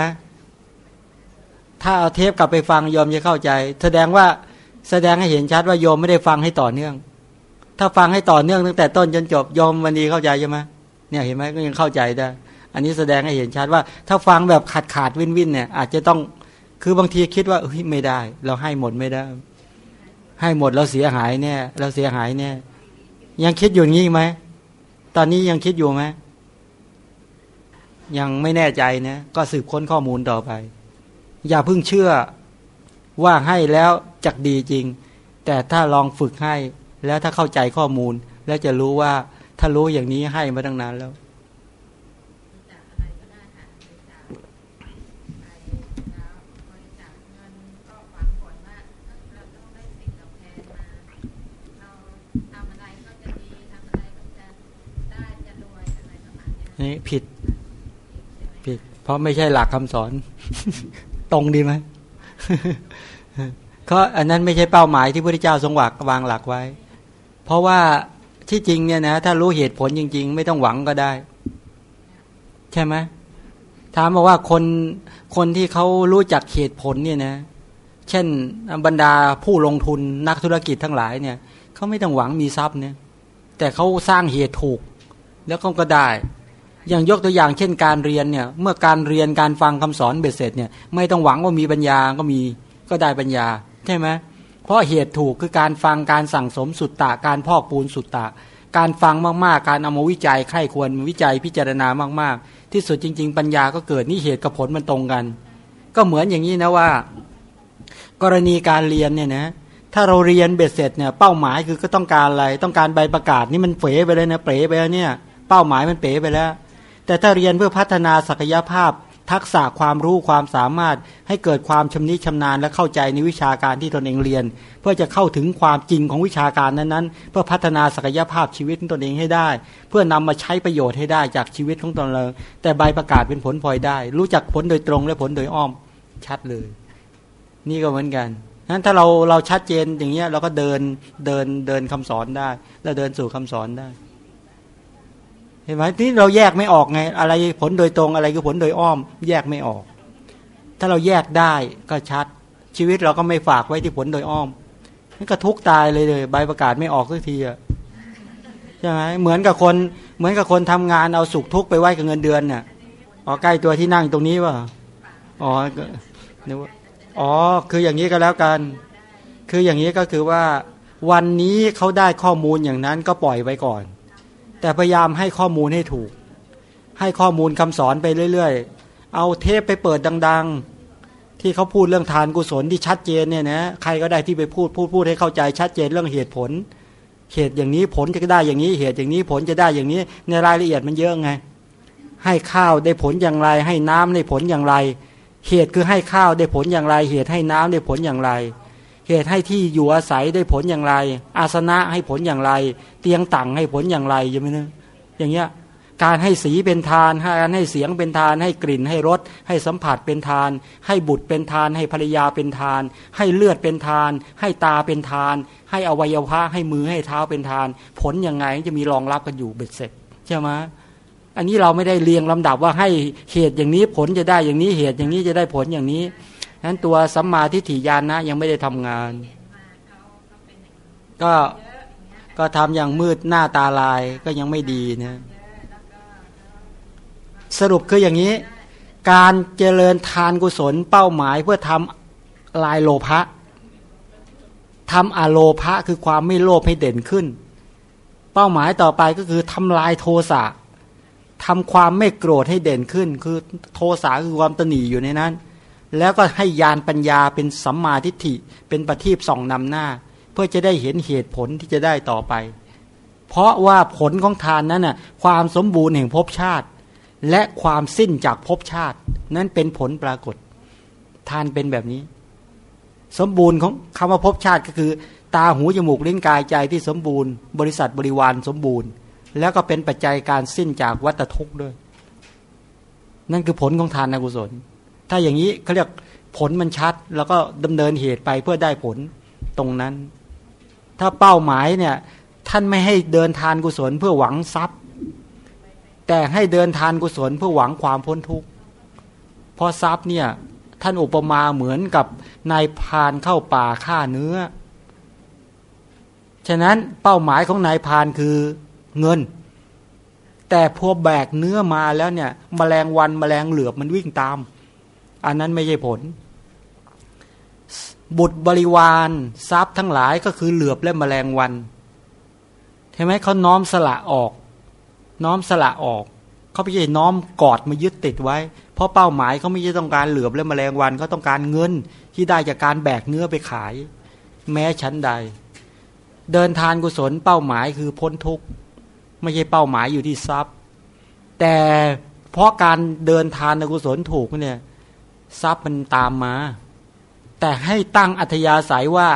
ถ้าเอาเทปกลับไปฟังยอมจะเข้าใจ แสดงว่าแสดงให้เห็นชัดว่าโยมไม่ได้ฟังให้ต่อเนื่อง ถ้าฟังให้ต่อเนื่องตั้งแต่ต้นจนจบยอมวันนี้เข้าใจใช่ไหมเนี่ยเห็นไหมก็ยังเข้าใจได้ อันนี้แสดงให้เห็นชัดว่า ถ้าฟังแบบขาดขาดวินวินเนี่ย อาจจะต้องคือบางทีคิดว่าเฮ้ยไม่ได้ เราให้หมดไม่ได้ ให้หมดเราเสียหายเนี่ยเราเสียหายเนี่ย ยังคิดอยู่งี้ไหมตอนนี้ยังคิดอยู่ไหมยังไม่แน่ใจนะก็สืบค้นข้อมูลต่อไป อย่าเพิ่งเชื่อว่าให้แล้วจักดีจริง แต่ถ้าลองฝึกให้ แล้วถ้าเข้าใจข้อมูล แล้วจะรู้ว่าถ้ารู้อย่างนี้ให้มาตั้งนานแล้ว นี่ผิด ผิด เพราะไม่ใช่หลักคำสอน ตรงดีไหมเพราะอันนั้นไม่ใช่เป้าหมายที่พระพุทธเจ้าทรงวางวางหลักไว้ เพราะว่าที่จริงเนี่ยนะ ถ้ารู้เหตุผลจริง ๆ ไม่ต้องหวังก็ได้ ใช่ไหมถามบอกว่าคนคนที่เขารู้จักเหตุผลเนี่ยนะ เช่นบรรดาผู้ลงทุนนักธุรกิจทั้งหลายเนี่ยเขาไม่ต้องหวังมีทรัพย์เนี่ย แต่เขาสร้างเหตุถูก แล้วเขาก็ได้ อย่างยกตัวอย่างเช่นการเรียนเนี่ย เมื่อการเรียนการฟังคำสอนเบ็ดเสร็จเนี่ยไม่ต้องหวังว่ามีปัญญาก็มีก็ได้ปัญญาใช่ไหมเพราะเหตุถูกคือการฟังการสั่งสมสุตตะ การพอกปูนสุตตะ การฟังมากๆ การเอามาวิจัยใครควรวิจัยพิจารณามากๆ ที่สุดจริง ๆ ปัญญาก็เกิดนี่เหตุกับผลมันตรงกัน ก็เหมือนอย่างนี้นะว่า กรณีการเรียนเนี่ยนะถ้าเราเรียนเบ็ดเสร็จเนี่ยเป้าหมายคือก็ต้องการอะไร ต้องการใบประกาศนี่มันเป๋ไปเลยนะเป๋ไปแล้วเนี่ย เป้าหมายมันเป๋ไปแล้ว แต่ถ้าเรียนเพื่อพัฒนาศักยภาพ ทักษะความรู้ความสามารถให้เกิดความชำนิชำนาญและเข้าใจในวิชาการที่ตนเองเรียน เพื่อจะเข้าถึงความจริงของวิชาการนั้นๆ เพื่อพัฒนาศักยภาพชีวิตของตนเองให้ได้ เพื่อนำมาใช้ประโยชน์ให้ได้จากชีวิตของตนเองแต่ใบประกาศเป็นผลพลอยได้ รู้จักผลโดยตรงและผลโดยอ้อมชัดเลย นี่ก็เหมือนกันนั้นถ้าเราเราชัดเจนอย่างเงี้ยเราก็เดินเดินเดินคำสอนได้ แล้วเดินสู่คำสอนได้ ห็นไหมที่เราแยกไม่ออกไง อะไรผลโดยตรงอะไรคือผลโดยอ้อม แยกไม่ออก ถ้าเราแยกได้ก็ชัด ชีวิตเราก็ไม่ฝากไว้ที่ผลโดยอ้อมนี่ก็ทุกตายเลยเลย ใบประกาศไม่ออกสักทีอะใช่ไหมเหมือนกับคนเหมือนกับคนทำงานเอาสุขทุกไปไว้กับเงินเดือนเนี่ยอ๋อใกล้ตัวที่นั่งตรงนี้วะอ๋อนึกว่าอ๋อ คืออย่างนี้ก็แล้วกัน คืออย่างนี้ก็คือว่า วันนี้เขาได้ข้อมูลอย่างนั้นก็ปล่อยไว้ก่อน แต่พยายามให้ข้อมูลให้ถูก ให้ข้อมูลคำสอนไปเรื่อย ๆ เอาเทปไปเปิดดัง ๆ ที่เขาพูดเรื่องทานกุศลที่ชัดเจนเนี่ยนะใครก็ได้ที่ไปพูดพูดพูดให้เข้าใจชัดเจนเรื่องเหตุผล เหตุอย่างนี้ผลจะได้อย่างนี้เหตุอย่างนี้ผลจะได้อย่างนี้ในรายละเอียดมันเยอะไง ให้ข้าวได้ผลอย่างไร ให้น้ำได้ผลอย่างไร เหตุคือให้ข้าวได้ผลอย่างไร เหตุให้น้ำได้ผลอย่างไร เหตุให้ที่อยู่อาศัยได้ผลอย่างไร อาสนะให้ผลอย่างไร เตียงต่างให้ผลอย่างไรยังไม่นึอย่างเงี้ยการให้สีเป็นทานการให้เสียงเป็นทาน ให้กลิ่นให้รสให้สัมผัสเป็นทาน ให้บุตรเป็นทาน ให้ภรรยาเป็นทาน ให้เลือดเป็นทาน ให้ตาเป็นทาน ให้อวัยวะให้มือให้เท้าเป็นทาน ผลยังไงจะมีรองรับกันอยู่เบ็ดเสร็จใช่ไหมอันนี้เราไม่ได้เรียงลำดับว่าให้เหตุอย่างนี้ผลจะได้อย่างนี้เหตุอย่างนี้จะได้ผลอย่างนี้ นั้นตัวสัมมาทิฏฐิญาณนะยังไม่ได้ทำงาน ก็ก็ทำอย่างมืดหน้าตาลายก็ยังไม่ดีนะสรุปคืออย่างนี้ การเจริญทานกุศลเป้าหมายเพื่อทำลายโลภะทำอโลภะคือความไม่โลภให้เด่นขึ้น เป้าหมายต่อไปก็คือทำลายโทสะทำความไม่โกรธให้เด่นขึ้น คือโทสะคือความตนีอยู่ในนั้น แล้วก็ให้ยานปัญญาเป็นสัมมาทิฏฐิ เป็นปฏิบส่องนำหน้า เพื่อจะได้เห็นเหตุผลที่จะได้ต่อไป เพราะว่าผลของทานนั้นน่ะความสมบูรณ์แห่งภพชาติ และความสิ้นจากภพชาติ นั้นเป็นผลปรากฏ ทานเป็นแบบนี้ สมบูรณ์ของคำว่าภพชาติก็คือ ตาหูจมูกลิ้นกายใจที่สมบูรณ์ บริษัทบริวารสมบูรณ์ แล้วก็เป็นปัจจัยการสิ้นจากวัตทุกข์ด้วย นั่นคือผลของทานนกุศล ถ้าอย่างนี้เขาเรียกผลมันชัด แล้วก็ดำเนินเหตุไปเพื่อได้ผลตรงนั้น ถ้าเป้าหมายเนี่ยท่านไม่ให้เดินทานกุศลเพื่อหวังทรัพย์ แต่ให้เดินทานกุศลเพื่อหวังความพ้นทุกข์เพราะทรัพย์เนี่ยท่านอุปมาเหมือนกับนายพานเข้าป่าฆ่าเนื้อ ฉะนั้นเป้าหมายของนายพานคือเงิน แต่พอแบกเนื้อมาแล้วเนี่ยมแมลงวันมแมลงเหลือบมันวิ่งตาม อันนั้นไม่ใช่ผล บุตรบริวารทรัพย์ทั้งหลายก็คือเหลือบและมแมลงวันช่ไหมเขาน้อมสละออก น้อมสละออกเขาไม่ใช่น้อมกอดมายึดติดไว้ เพราะเป้าหมายเขาไม่ใช่ต้องการเหลือบและแมลงวันเขาต้องการเงินที่ได้จากการแบกเนื้อไปขาย แม้ชั้นใด เดินทานกุศลเป้าหมายคือพ้นทุกข์ไม่ใช่เป้าหมายอยู่ที่ทรัพย์ แต่เพราะการเดินทานกุศลถูกเนี่ย ทรัพย์มันตามมา แต่ให้ตั้งอัธยาศัยว่า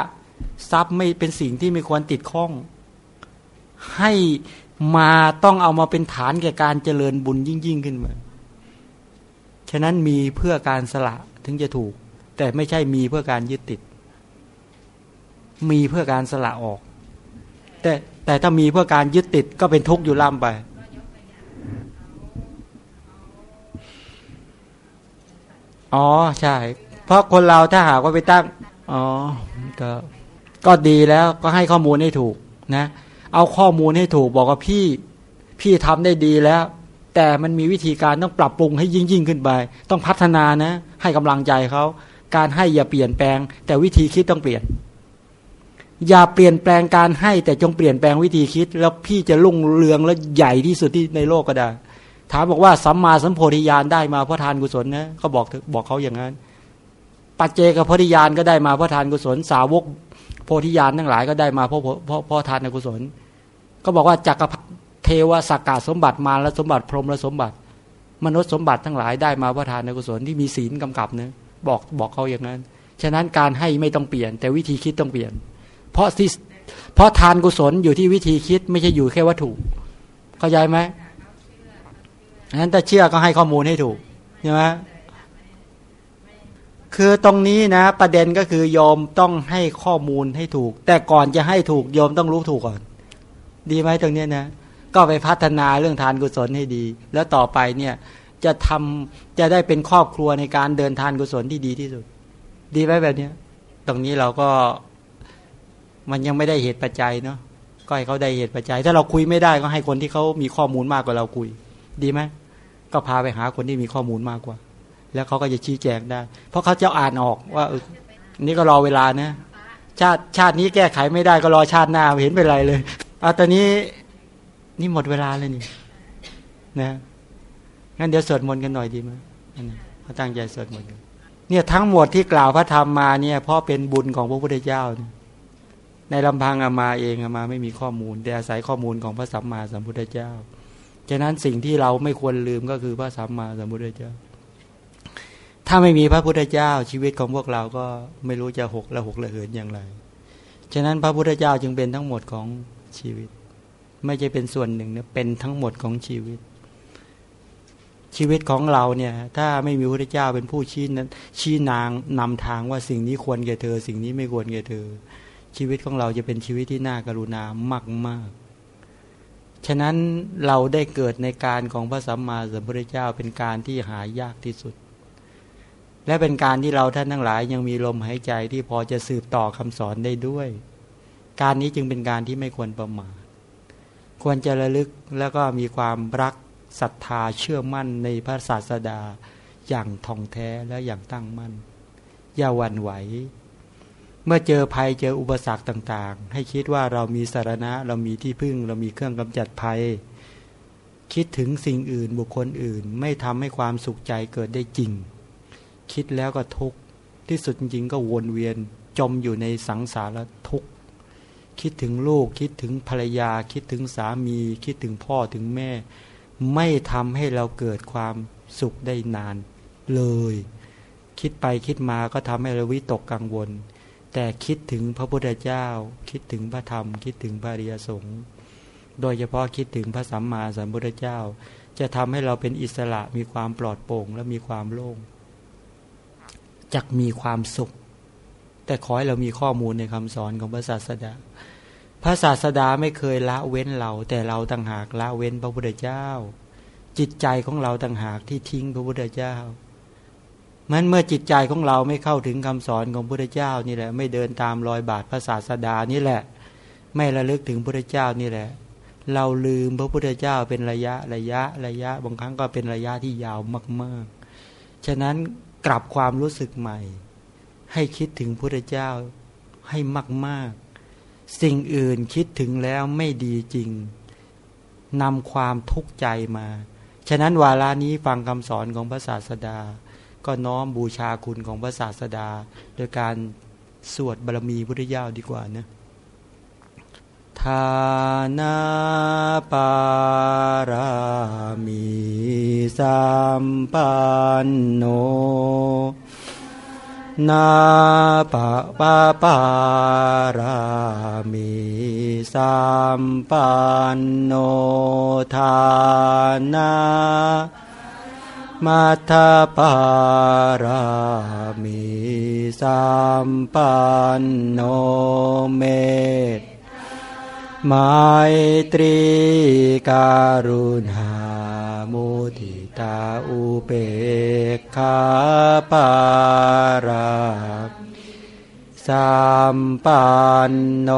ทรัพย์ไม่เป็นสิ่งที่ไม่ควรติดข้อง ให้มาต้องเอามาเป็นฐานแก่การเจริญบุญยิ่งยิ่งขึ้นมาฉะนั้นมีเพื่อการสละถึงจะถูก แต่ไม่ใช่มีเพื่อการยึดติด มีเพื่อการสละออก แต่แต่ถ้ามีเพื่อการยึดติดก็เป็นทุกข์อยู่ล่ำไป อ๋อใช่ เพราะคนเราถ้าหากว่าไปตั้งอ๋อก็ก็ดีแล้วก็ให้ข้อมูลให้ถูกนะ เอาข้อมูลให้ถูกบอกว่าพี่พี่ทำได้ดีแล้ว แต่มันมีวิธีการต้องปรับปรุงให้ยิ่งยิ่งขึ้นไป ต้องพัฒนานะ ให้กำลังใจเขาการให้อย่าเปลี่ยนแปลง แต่วิธีคิดต้องเปลี่ยน อย่าเปลี่ยนแปลงการให้แต่จงเปลี่ยนแปลงวิธีคิด แล้วพี่จะลุ่งเรืองและใหญ่ที่สุดที่ในโลกก็ได้ ถามบอกว่าสัมมาสัมโพธิญาณได้มาเพราะทานกุศลนะเขาบอกบอกเขาอย่างนั้น ปัจเจกโพธิญาณก็ได้มาเพราะทานกุศล สาวกโพธิญาณทั้งหลายก็ได้มาเพราะเพราะเพราะทานกุศล ก็บอกว่าจักรพรรดิเทวสักกาสมบัติมาและสมบัติพรหมและสมบัติ มนุษย์สมบัติทั้งหลายได้มาเพราะทานในกุศลที่มีศีลกำกับเนะบอกบอกเขาอย่างนั้น ฉะนั้นการให้ไม่ต้องเปลี่ยน แต่วิธีคิดต้องเปลี่ยน เพราะที่เพราะทานกุศลอยู่ที่วิธีคิดไม่ใช่อยู่แค่วัตถุเข้าใจไหม นั้นถ้าเชื่อก็ให้ข้อมูลให้ถูกใช่ไหมคือตรงนี้นะ ประเด็นก็คือโยมต้องให้ข้อมูลให้ถูก แต่ก่อนจะให้ถูกโยมต้องรู้ถูกก่อน ดีไหมตรงนี้นะก็ไปพัฒนาเรื่องทานกุศลให้ดี แล้วต่อไปเนี่ยจะทำจะได้เป็นครอบครัวในการเดินทานกุศลที่ดีที่สุด ดีไหมแบบนี้ตรงนี้เราก็มันยังไม่ได้เหตุปัจจัยเนาะก็ให้เขาได้เหตุปัจจัย ถ้าเราคุยไม่ได้ก็ให้คนที่เขามีข้อมูลมากกว่าเราคุย ดีไหม ก็พาไปหาคนที่มีข้อมูลมากกว่า แล้วเขาก็จะชี้แจงได้ เพราะเขาจะอ่านออกว่านี่ก็รอเวลานะ ชาติชาตินี้แก้ไขไม่ได้ก็รอชาติหน้าเห็นเป็นไรเลยเอาตอนนี้นี่หมดเวลาเลยนี่นะงั้นเดี๋ยวสวดมนต์กันหน่อยดีไหมพระตั้งใจสวดมนต์กันเนี่ยทั้งหมดที่กล่าวพระธรรมมาเนี่ยเพราะเป็นบุญของพระพุทธเจ้าในลำพังอามาเองอามาไม่มีข้อมูล แต่อาศัยข้อมูลของพระสัมมาสัมพุทธเจ้า ฉะนั้นสิ่งที่เราไม่ควรลืมก็คือพระสัมมาสัมพุทธเจ้า ถ้าไม่มีพระพุทธเจ้าชีวิตของพวกเราก็ไม่รู้จะหกและหกละเหินอย่างไร ฉะนั้นพระพุทธเจ้าจึงเป็นทั้งหมดของชีวิต ไม่ใช่เป็นส่วนหนึ่งนะเป็นทั้งหมดของชีวิต ชีวิตของเราเนี่ยถ้าไม่มีพระเจ้าเป็นผู้ชี้นั้นชี้นางนำทางว่าสิ่งนี้ควรแก่เธอ สิ่งนี้ไม่ควรแก่เธอ ชีวิตของเราจะเป็นชีวิตที่น่ากรุณามากมาก ฉะนั้นเราได้เกิดในการของพระสัมมาสัมพุทธเจ้าเป็นการที่หายากที่สุด และเป็นการที่เราท่านทั้งหลายยังมีลมหายใจที่พอจะสืบต่อคำสอนได้ด้วย การนี้จึงเป็นการที่ไม่ควรประมาทควรจะระลึกแล้วก็มีความรักศรัทธาเชื่อมั่นในพระศาสดาอย่างท่องแท้และอย่างตั้งมั่น อย่าหวั่นไหว เมื่อเจอภัยเจออุปสรรคต่าง ๆ ให้คิดว่าเรามีสารณะ เรามีที่พึ่ง เรามีเครื่องกำจัดภัย คิดถึงสิ่งอื่นบุคคลอื่น ไม่ทำให้ความสุขใจเกิดได้จริง คิดแล้วก็ทุกข์ที่สุดจริงๆก็วนเวียนจมอยู่ในสังสารทุกข์คิดถึงลูกคิดถึงภรรยา คิดถึงสามี คิดถึงพ่อถึงแม่ ไม่ทำให้เราเกิดความสุขได้นาน เลย คิดไปคิดมาก็ทำให้เราวิตกกังวล แต่คิดถึงพระพุทธเจ้า คิดถึงพระธรรม คิดถึงพระริยสงฆ์โดยเฉพาะคิดถึงพระสัมมาสัมพุทธเจ้า จะทำให้เราเป็นอิสระมีความปลอดโปร่งและมีความโล่งจักมีความสุข แต่ขอให้เรามีข้อมูลในคำสอนของพระศาสดาพระศาสดาไม่เคยละเว้นเรา แต่เราต่างหากละเว้นพระพุทธเจ้า จิตใจของเราต่างหากที่ทิ้งพระพุทธเจ้า มันเมื่อจิตใจของเราไม่เข้าถึงคำสอนของพระพุทธเจ้านี่แหละ ไม่เดินตามรอยบาทพระศาสดานี่แหละ ไม่ระลึกถึงพระพุทธเจ้านี่แหละ เราลืมพระพุทธเจ้าเป็นระยะระยะระยะ บางครั้งก็เป็นระยะที่ยาวมาก ๆ ฉะนั้นกลับความรู้สึกใหม่ ให้คิดถึงพระเจ้าให้มาก ๆ สิ่งอื่นคิดถึงแล้วไม่ดีจริงนำความทุกข์ใจมา ฉะนั้นวาลานี้ฟังคำสอนของพระศาสดา ก็น้อมบูชาคุณของพระศาสดา โดยการสวดบารมีพุทธเจ้าดีกว่านะทานาปารามีสัมปันโนนาปะปะปารามีสัมปันโนทานา มัทปารามีสัมปันโนเมตไมตรีการุณามุทิตาอุเบกขาปาราสัมปันโน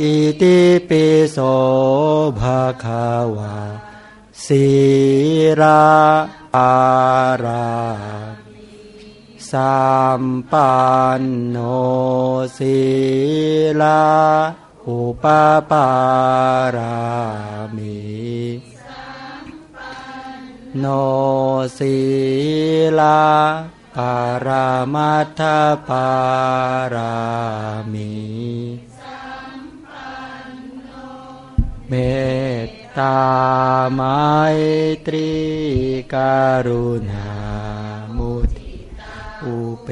อิติปิโสภะคะวา สีราปาราสัมปันโนสีลาอุปปารามิโนสีลาปารามัทปารามิเมต ตาไมตรีการุณามุทิอุเป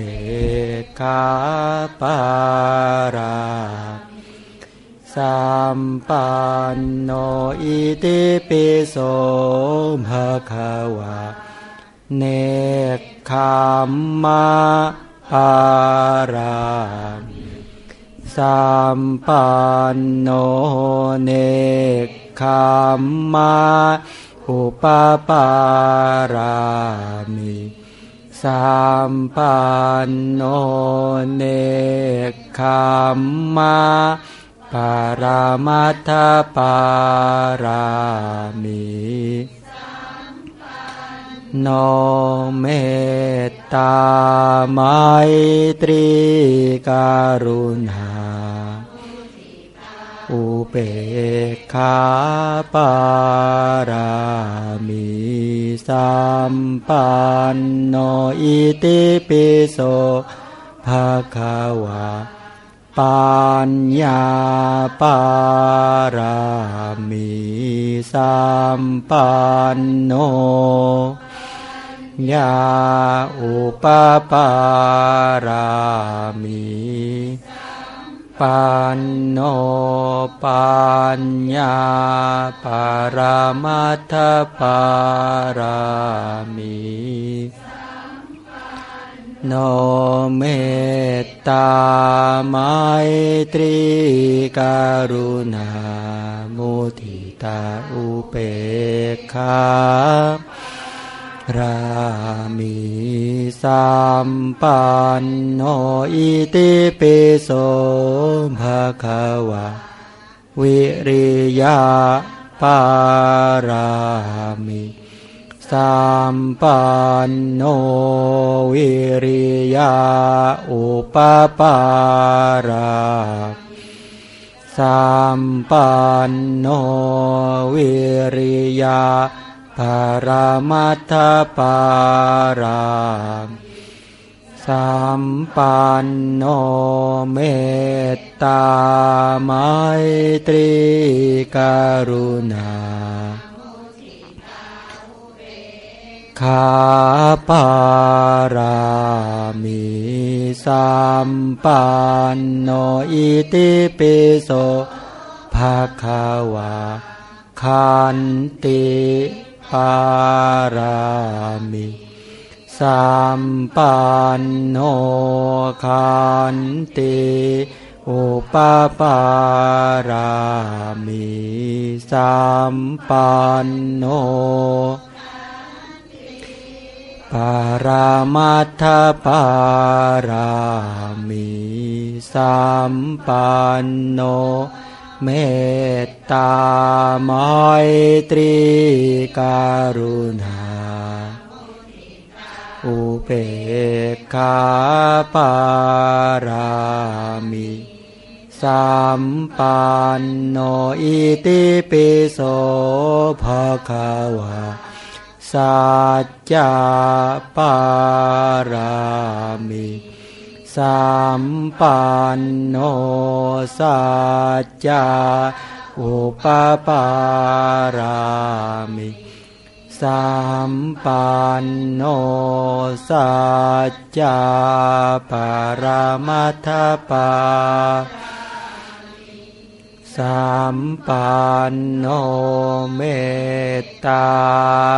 กขาปาราสัมปันโนอิติปิโสภะคะวะ เนคขมมะปาราสัมปันโนเนค ขมมะอุปปารามิสัมปันโนเนคขมมะปารามัทปารามิโนเมตตาไมตรีการุณา อุเบกขาปารามิสัมปันโนอิติปิโสภะคะวะปัญญาปารามิสัมปันโนยาอุปปารามิ ปันโนปัญญาปารามัทปารามิโนเมตตาไมตรีการุณามุทิตาอุเปกขา รามิสัมปันโนอิติปิโสภะคะวะ วิริยะปารามิสัมปันโนวิริยาอุปปาราสัมปันโนวิริยาารามัทปารามสัมปันโนเมตตาไมตรีกรุณาขาปารามิสัมปันโนอิติปิโสภาคาวาคันติ ปารามิสัมปันโนคันติอุปปารามิสัมปันโนปารามัทธปารามิสัมปันโน เมตตามอยตรีการุณา อุเปกขาปารามิสัมปันโนอิติปิโสภะคะวะสัจจปารามิ สัมปันโนสัจจาอุปปารามิสัมปันโนสัจจาปารมัทปาสัมปันโนเมตตา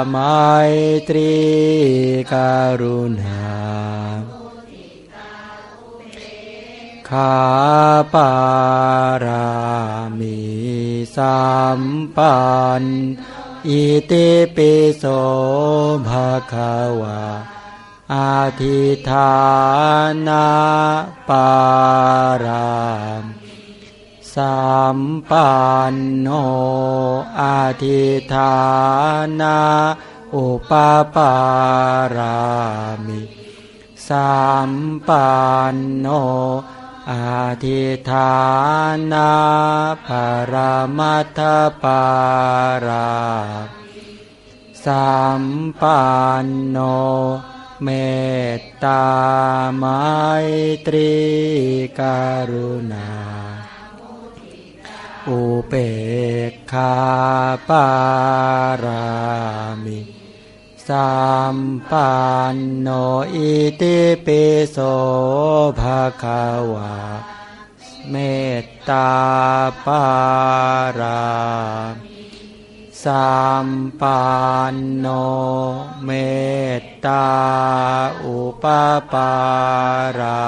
ไมตรีกรุณา ขาปารามิสัมปันอิติปิโสภะคะวะอาทิธานาปารามสัมปันโนอาทิธานาอุปปารามิสัมปันโน อาทิธานาปรมัตถปาราสัมปันโน เมตตาไมตรีกรุณา อุเปกขาปารามิ สัมปันโนอิติปิโสภะคะวะเมตตาปาราสัมปันโนเมตตาอุปปารา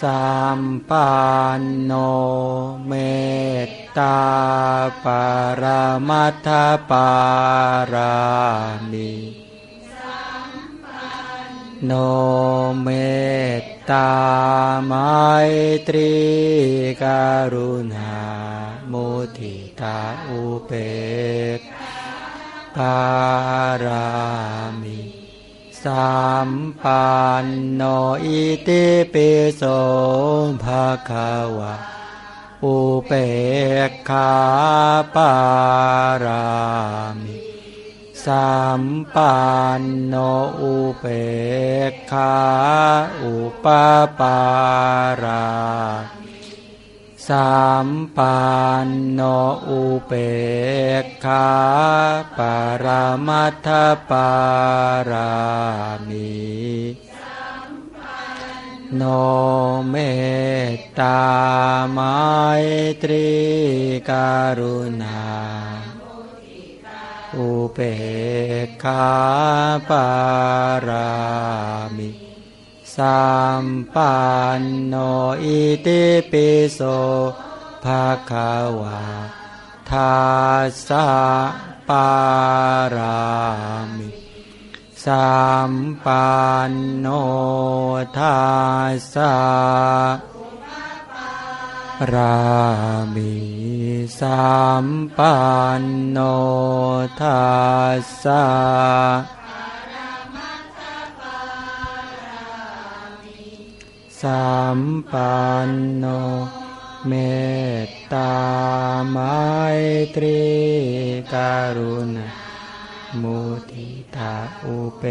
สัมปันโนเมตตาปารมัตถปารามิโนเมตตาไมตรีการุณามุทิตาอุเปกปารามิ สัมปันโนอิติปิโสภะคะวะ อุเปกขาปารามิสัมปันโนอุเปกขาอุปปารา สัมปันโนอุเปกขาปารมัตถปารามิโนเมตตาไมตรีการุณา อุเปกขาปารามิ สัมปันโนอิติปิโสภะคะวะทาสะปารามิสัมปันโนทาสะรามิสัมปันโนทาสะ สัมปันโนเมตตาไมตรีกรุณามุทิตาอุเป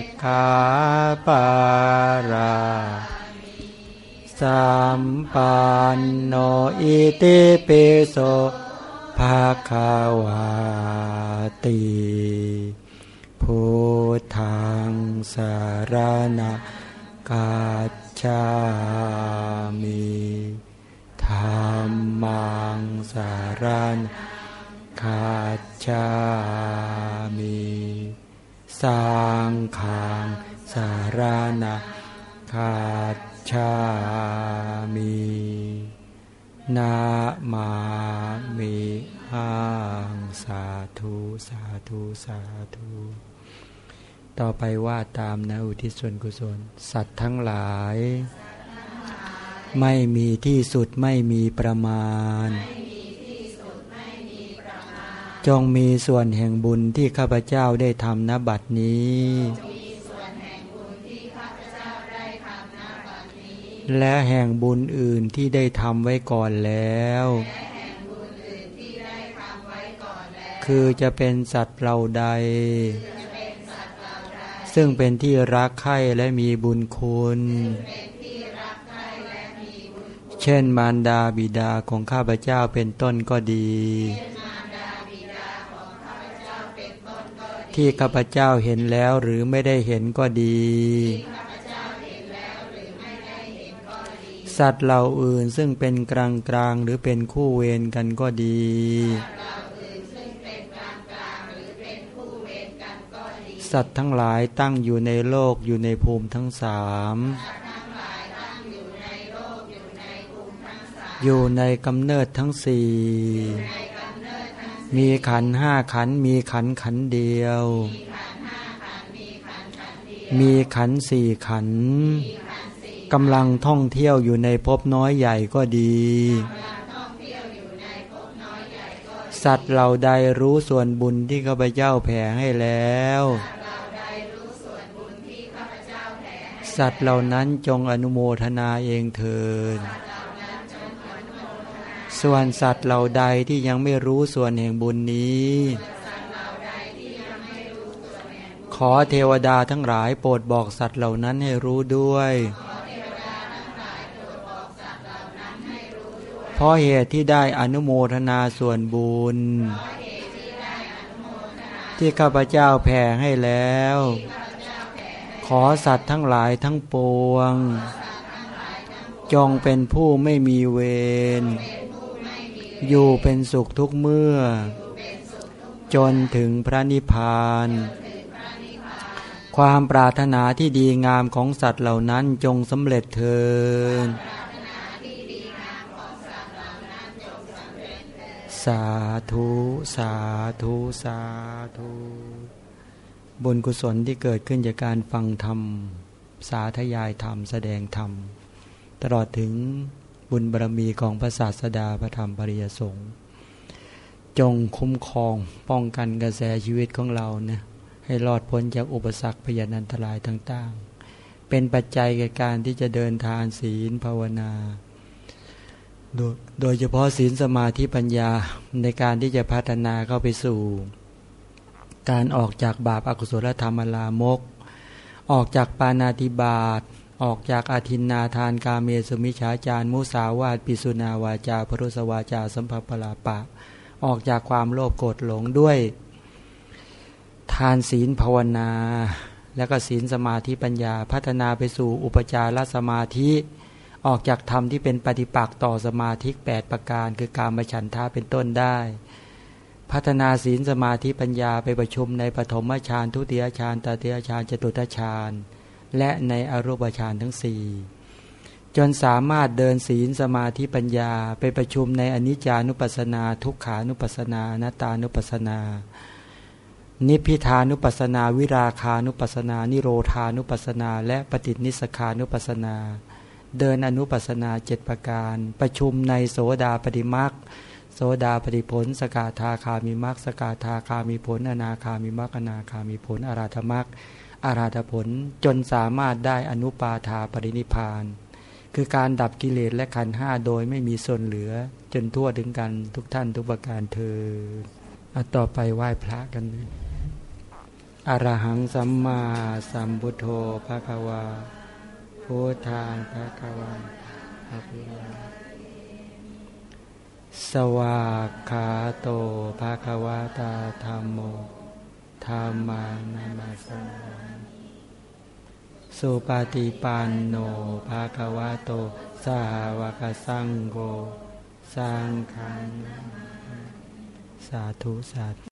กขาปาราสัมปันโนอิติปิโสภาคาวาติพุทธังสารณะ กาจามิธรรมังสารณะคาจามิสังขังสารณะคาชามินามามิหังสาธุสาธุสาธุ ต่อไปว่าตามนะอุทิศส่วนกุศล สัตว์ทั้งหลาย ไม่มีที่สุดไม่มีประมาณ จงมีส่วนแห่งบุญที่ข้าพเจ้าได้ทำนบัดนี้ และแห่งบุญอื่นที่ได้ทำไว้ก่อนแล้วคือจะเป็นสัตว์เราใด ซึ่งเป็นที่รักใคร่และมีบุญคุณ เช่นมารดาบิดาของข้าพเจ้าเป็นต้นก็ดี ที่ข้าพเจ้าเห็นแล้วหรือไม่ได้เห็นก็ดี สัตว์เหล่าอื่นซึ่งเป็นกลางกลางหรือเป็นคู่เวรกันก็ดี สัตว์ทั้งหลายตั้งอยู่ในโลกอยู่ในภูมิทั้งสามอยู่ในกำเนิดทั้งสี่มีขันห้าขันมีขันขันเดียว มีขันสี่ขันกำลังท่องเที่ยวอยู่ในภพน้อยใหญ่ก็ดี สัตว์เหล่าใดรู้ส่วนบุญที่ข้าพเจ้าแผ่ให้แล้ว สัตว์เหล่านั้นจงอนุโมทนาเองเถิดส่วนสัตว์เหล่าใดที่ยังไม่รู้ส่วนแห่งบุญนี้ ขอเทวดาทั้งหลายโปรดบอกสัตว์เหล่านั้นให้รู้ด้วย เพราะเหตุที่ได้อนุโมทนาส่วนบุญ ที่ข้าพเจ้าแผ่ให้แล้ว ขอสัตว์ทั้งหลายทั้งปวง จงเป็นผู้ไม่มีเวร อยู่เป็นสุขทุกเมื่อ จนถึงพระนิพพาน ความปรารถนาที่ดีงามของสัตว์เหล่านั้นจงสำเร็จเถิดสาธุ สาธุ สาธุ บุญกุศลที่เกิดขึ้นจากการฟังธรรม สาธยายธรรม แสดงธรรม ตลอดถึงบุญบารมีของพระศาสดาพระธรรมปริยสงฆ์จงคุ้มครองป้องกันกระแสชีวิตของเราเนี่ยให้รอดพ้นจากอุปสรรคพยานันตรายต่างๆ เป็นปัจจัยแก่การที่จะเดินทางศีลภาวนา โดยเฉพาะศีลสมาธิปัญญาในการที่จะพัฒนาเข้าไปสู่ การออกจากบาปอากุศลธรรมลามก ออกจากปานาติบาตออกจากอาทินนาทานกาเมสมิชาจารมุสาวาตปิสุนาวาจาพรุสวาจาสัมภปลาปะ ออกจากความโลภโกรธหลงด้วย ทานศีลภาวนา แล้วก็ศีลสมาธิปัญญาพัฒนาไปสู่อุปจารสมาธิออกจากธรรมที่เป็นปฏิปักษ์ต่อสมาธิแปดประการ คือการมาฉันทาเป็นต้นได้ พัฒนาศีลสมาธิปัญญาไปประชุมในปฐมฌานทุติยฌานตติยฌานจตุตฌานและในอรูปฌานทั้งสี่จนสามารถเดินศีลสมาธิปัญญาไปประชุมในอนิจจานุปัสสนา ทุกขานุปัสสนานาตานุปัสสนา นิพิทานุปัสสนาวิราคานุปัสสนา นิโรธานุปัสสนา และปฏินิสขานุปัสสนา เดินอนุปัสสนาเจ็ดประการ ประชุมในโสดาปฏิมัก โสดาปฏิผล สกาธาคามิมักสกาธาคามิผล อนาคามิมักอนาคามิผล อาราธมักอาราธผลจนสามารถได้อนุปาธาปรินิพาน คือการดับกิเลสและขันห้าโดยไม่มีส่วนเหลือ จนทั่วถึงกันทุกท่านทุกประการเธอต่อไปไหว้พระกันเลยอรหังสัมมาสัมพุทโธภะคะวาพุทธานภะคะวันภะคะวา สวากขาโตภะคะวะตาธรรมโมธรรมานามาสังสุปฏิปันโนภะคะวะโต สาวกสังโกสังฆังสาธุสาธุ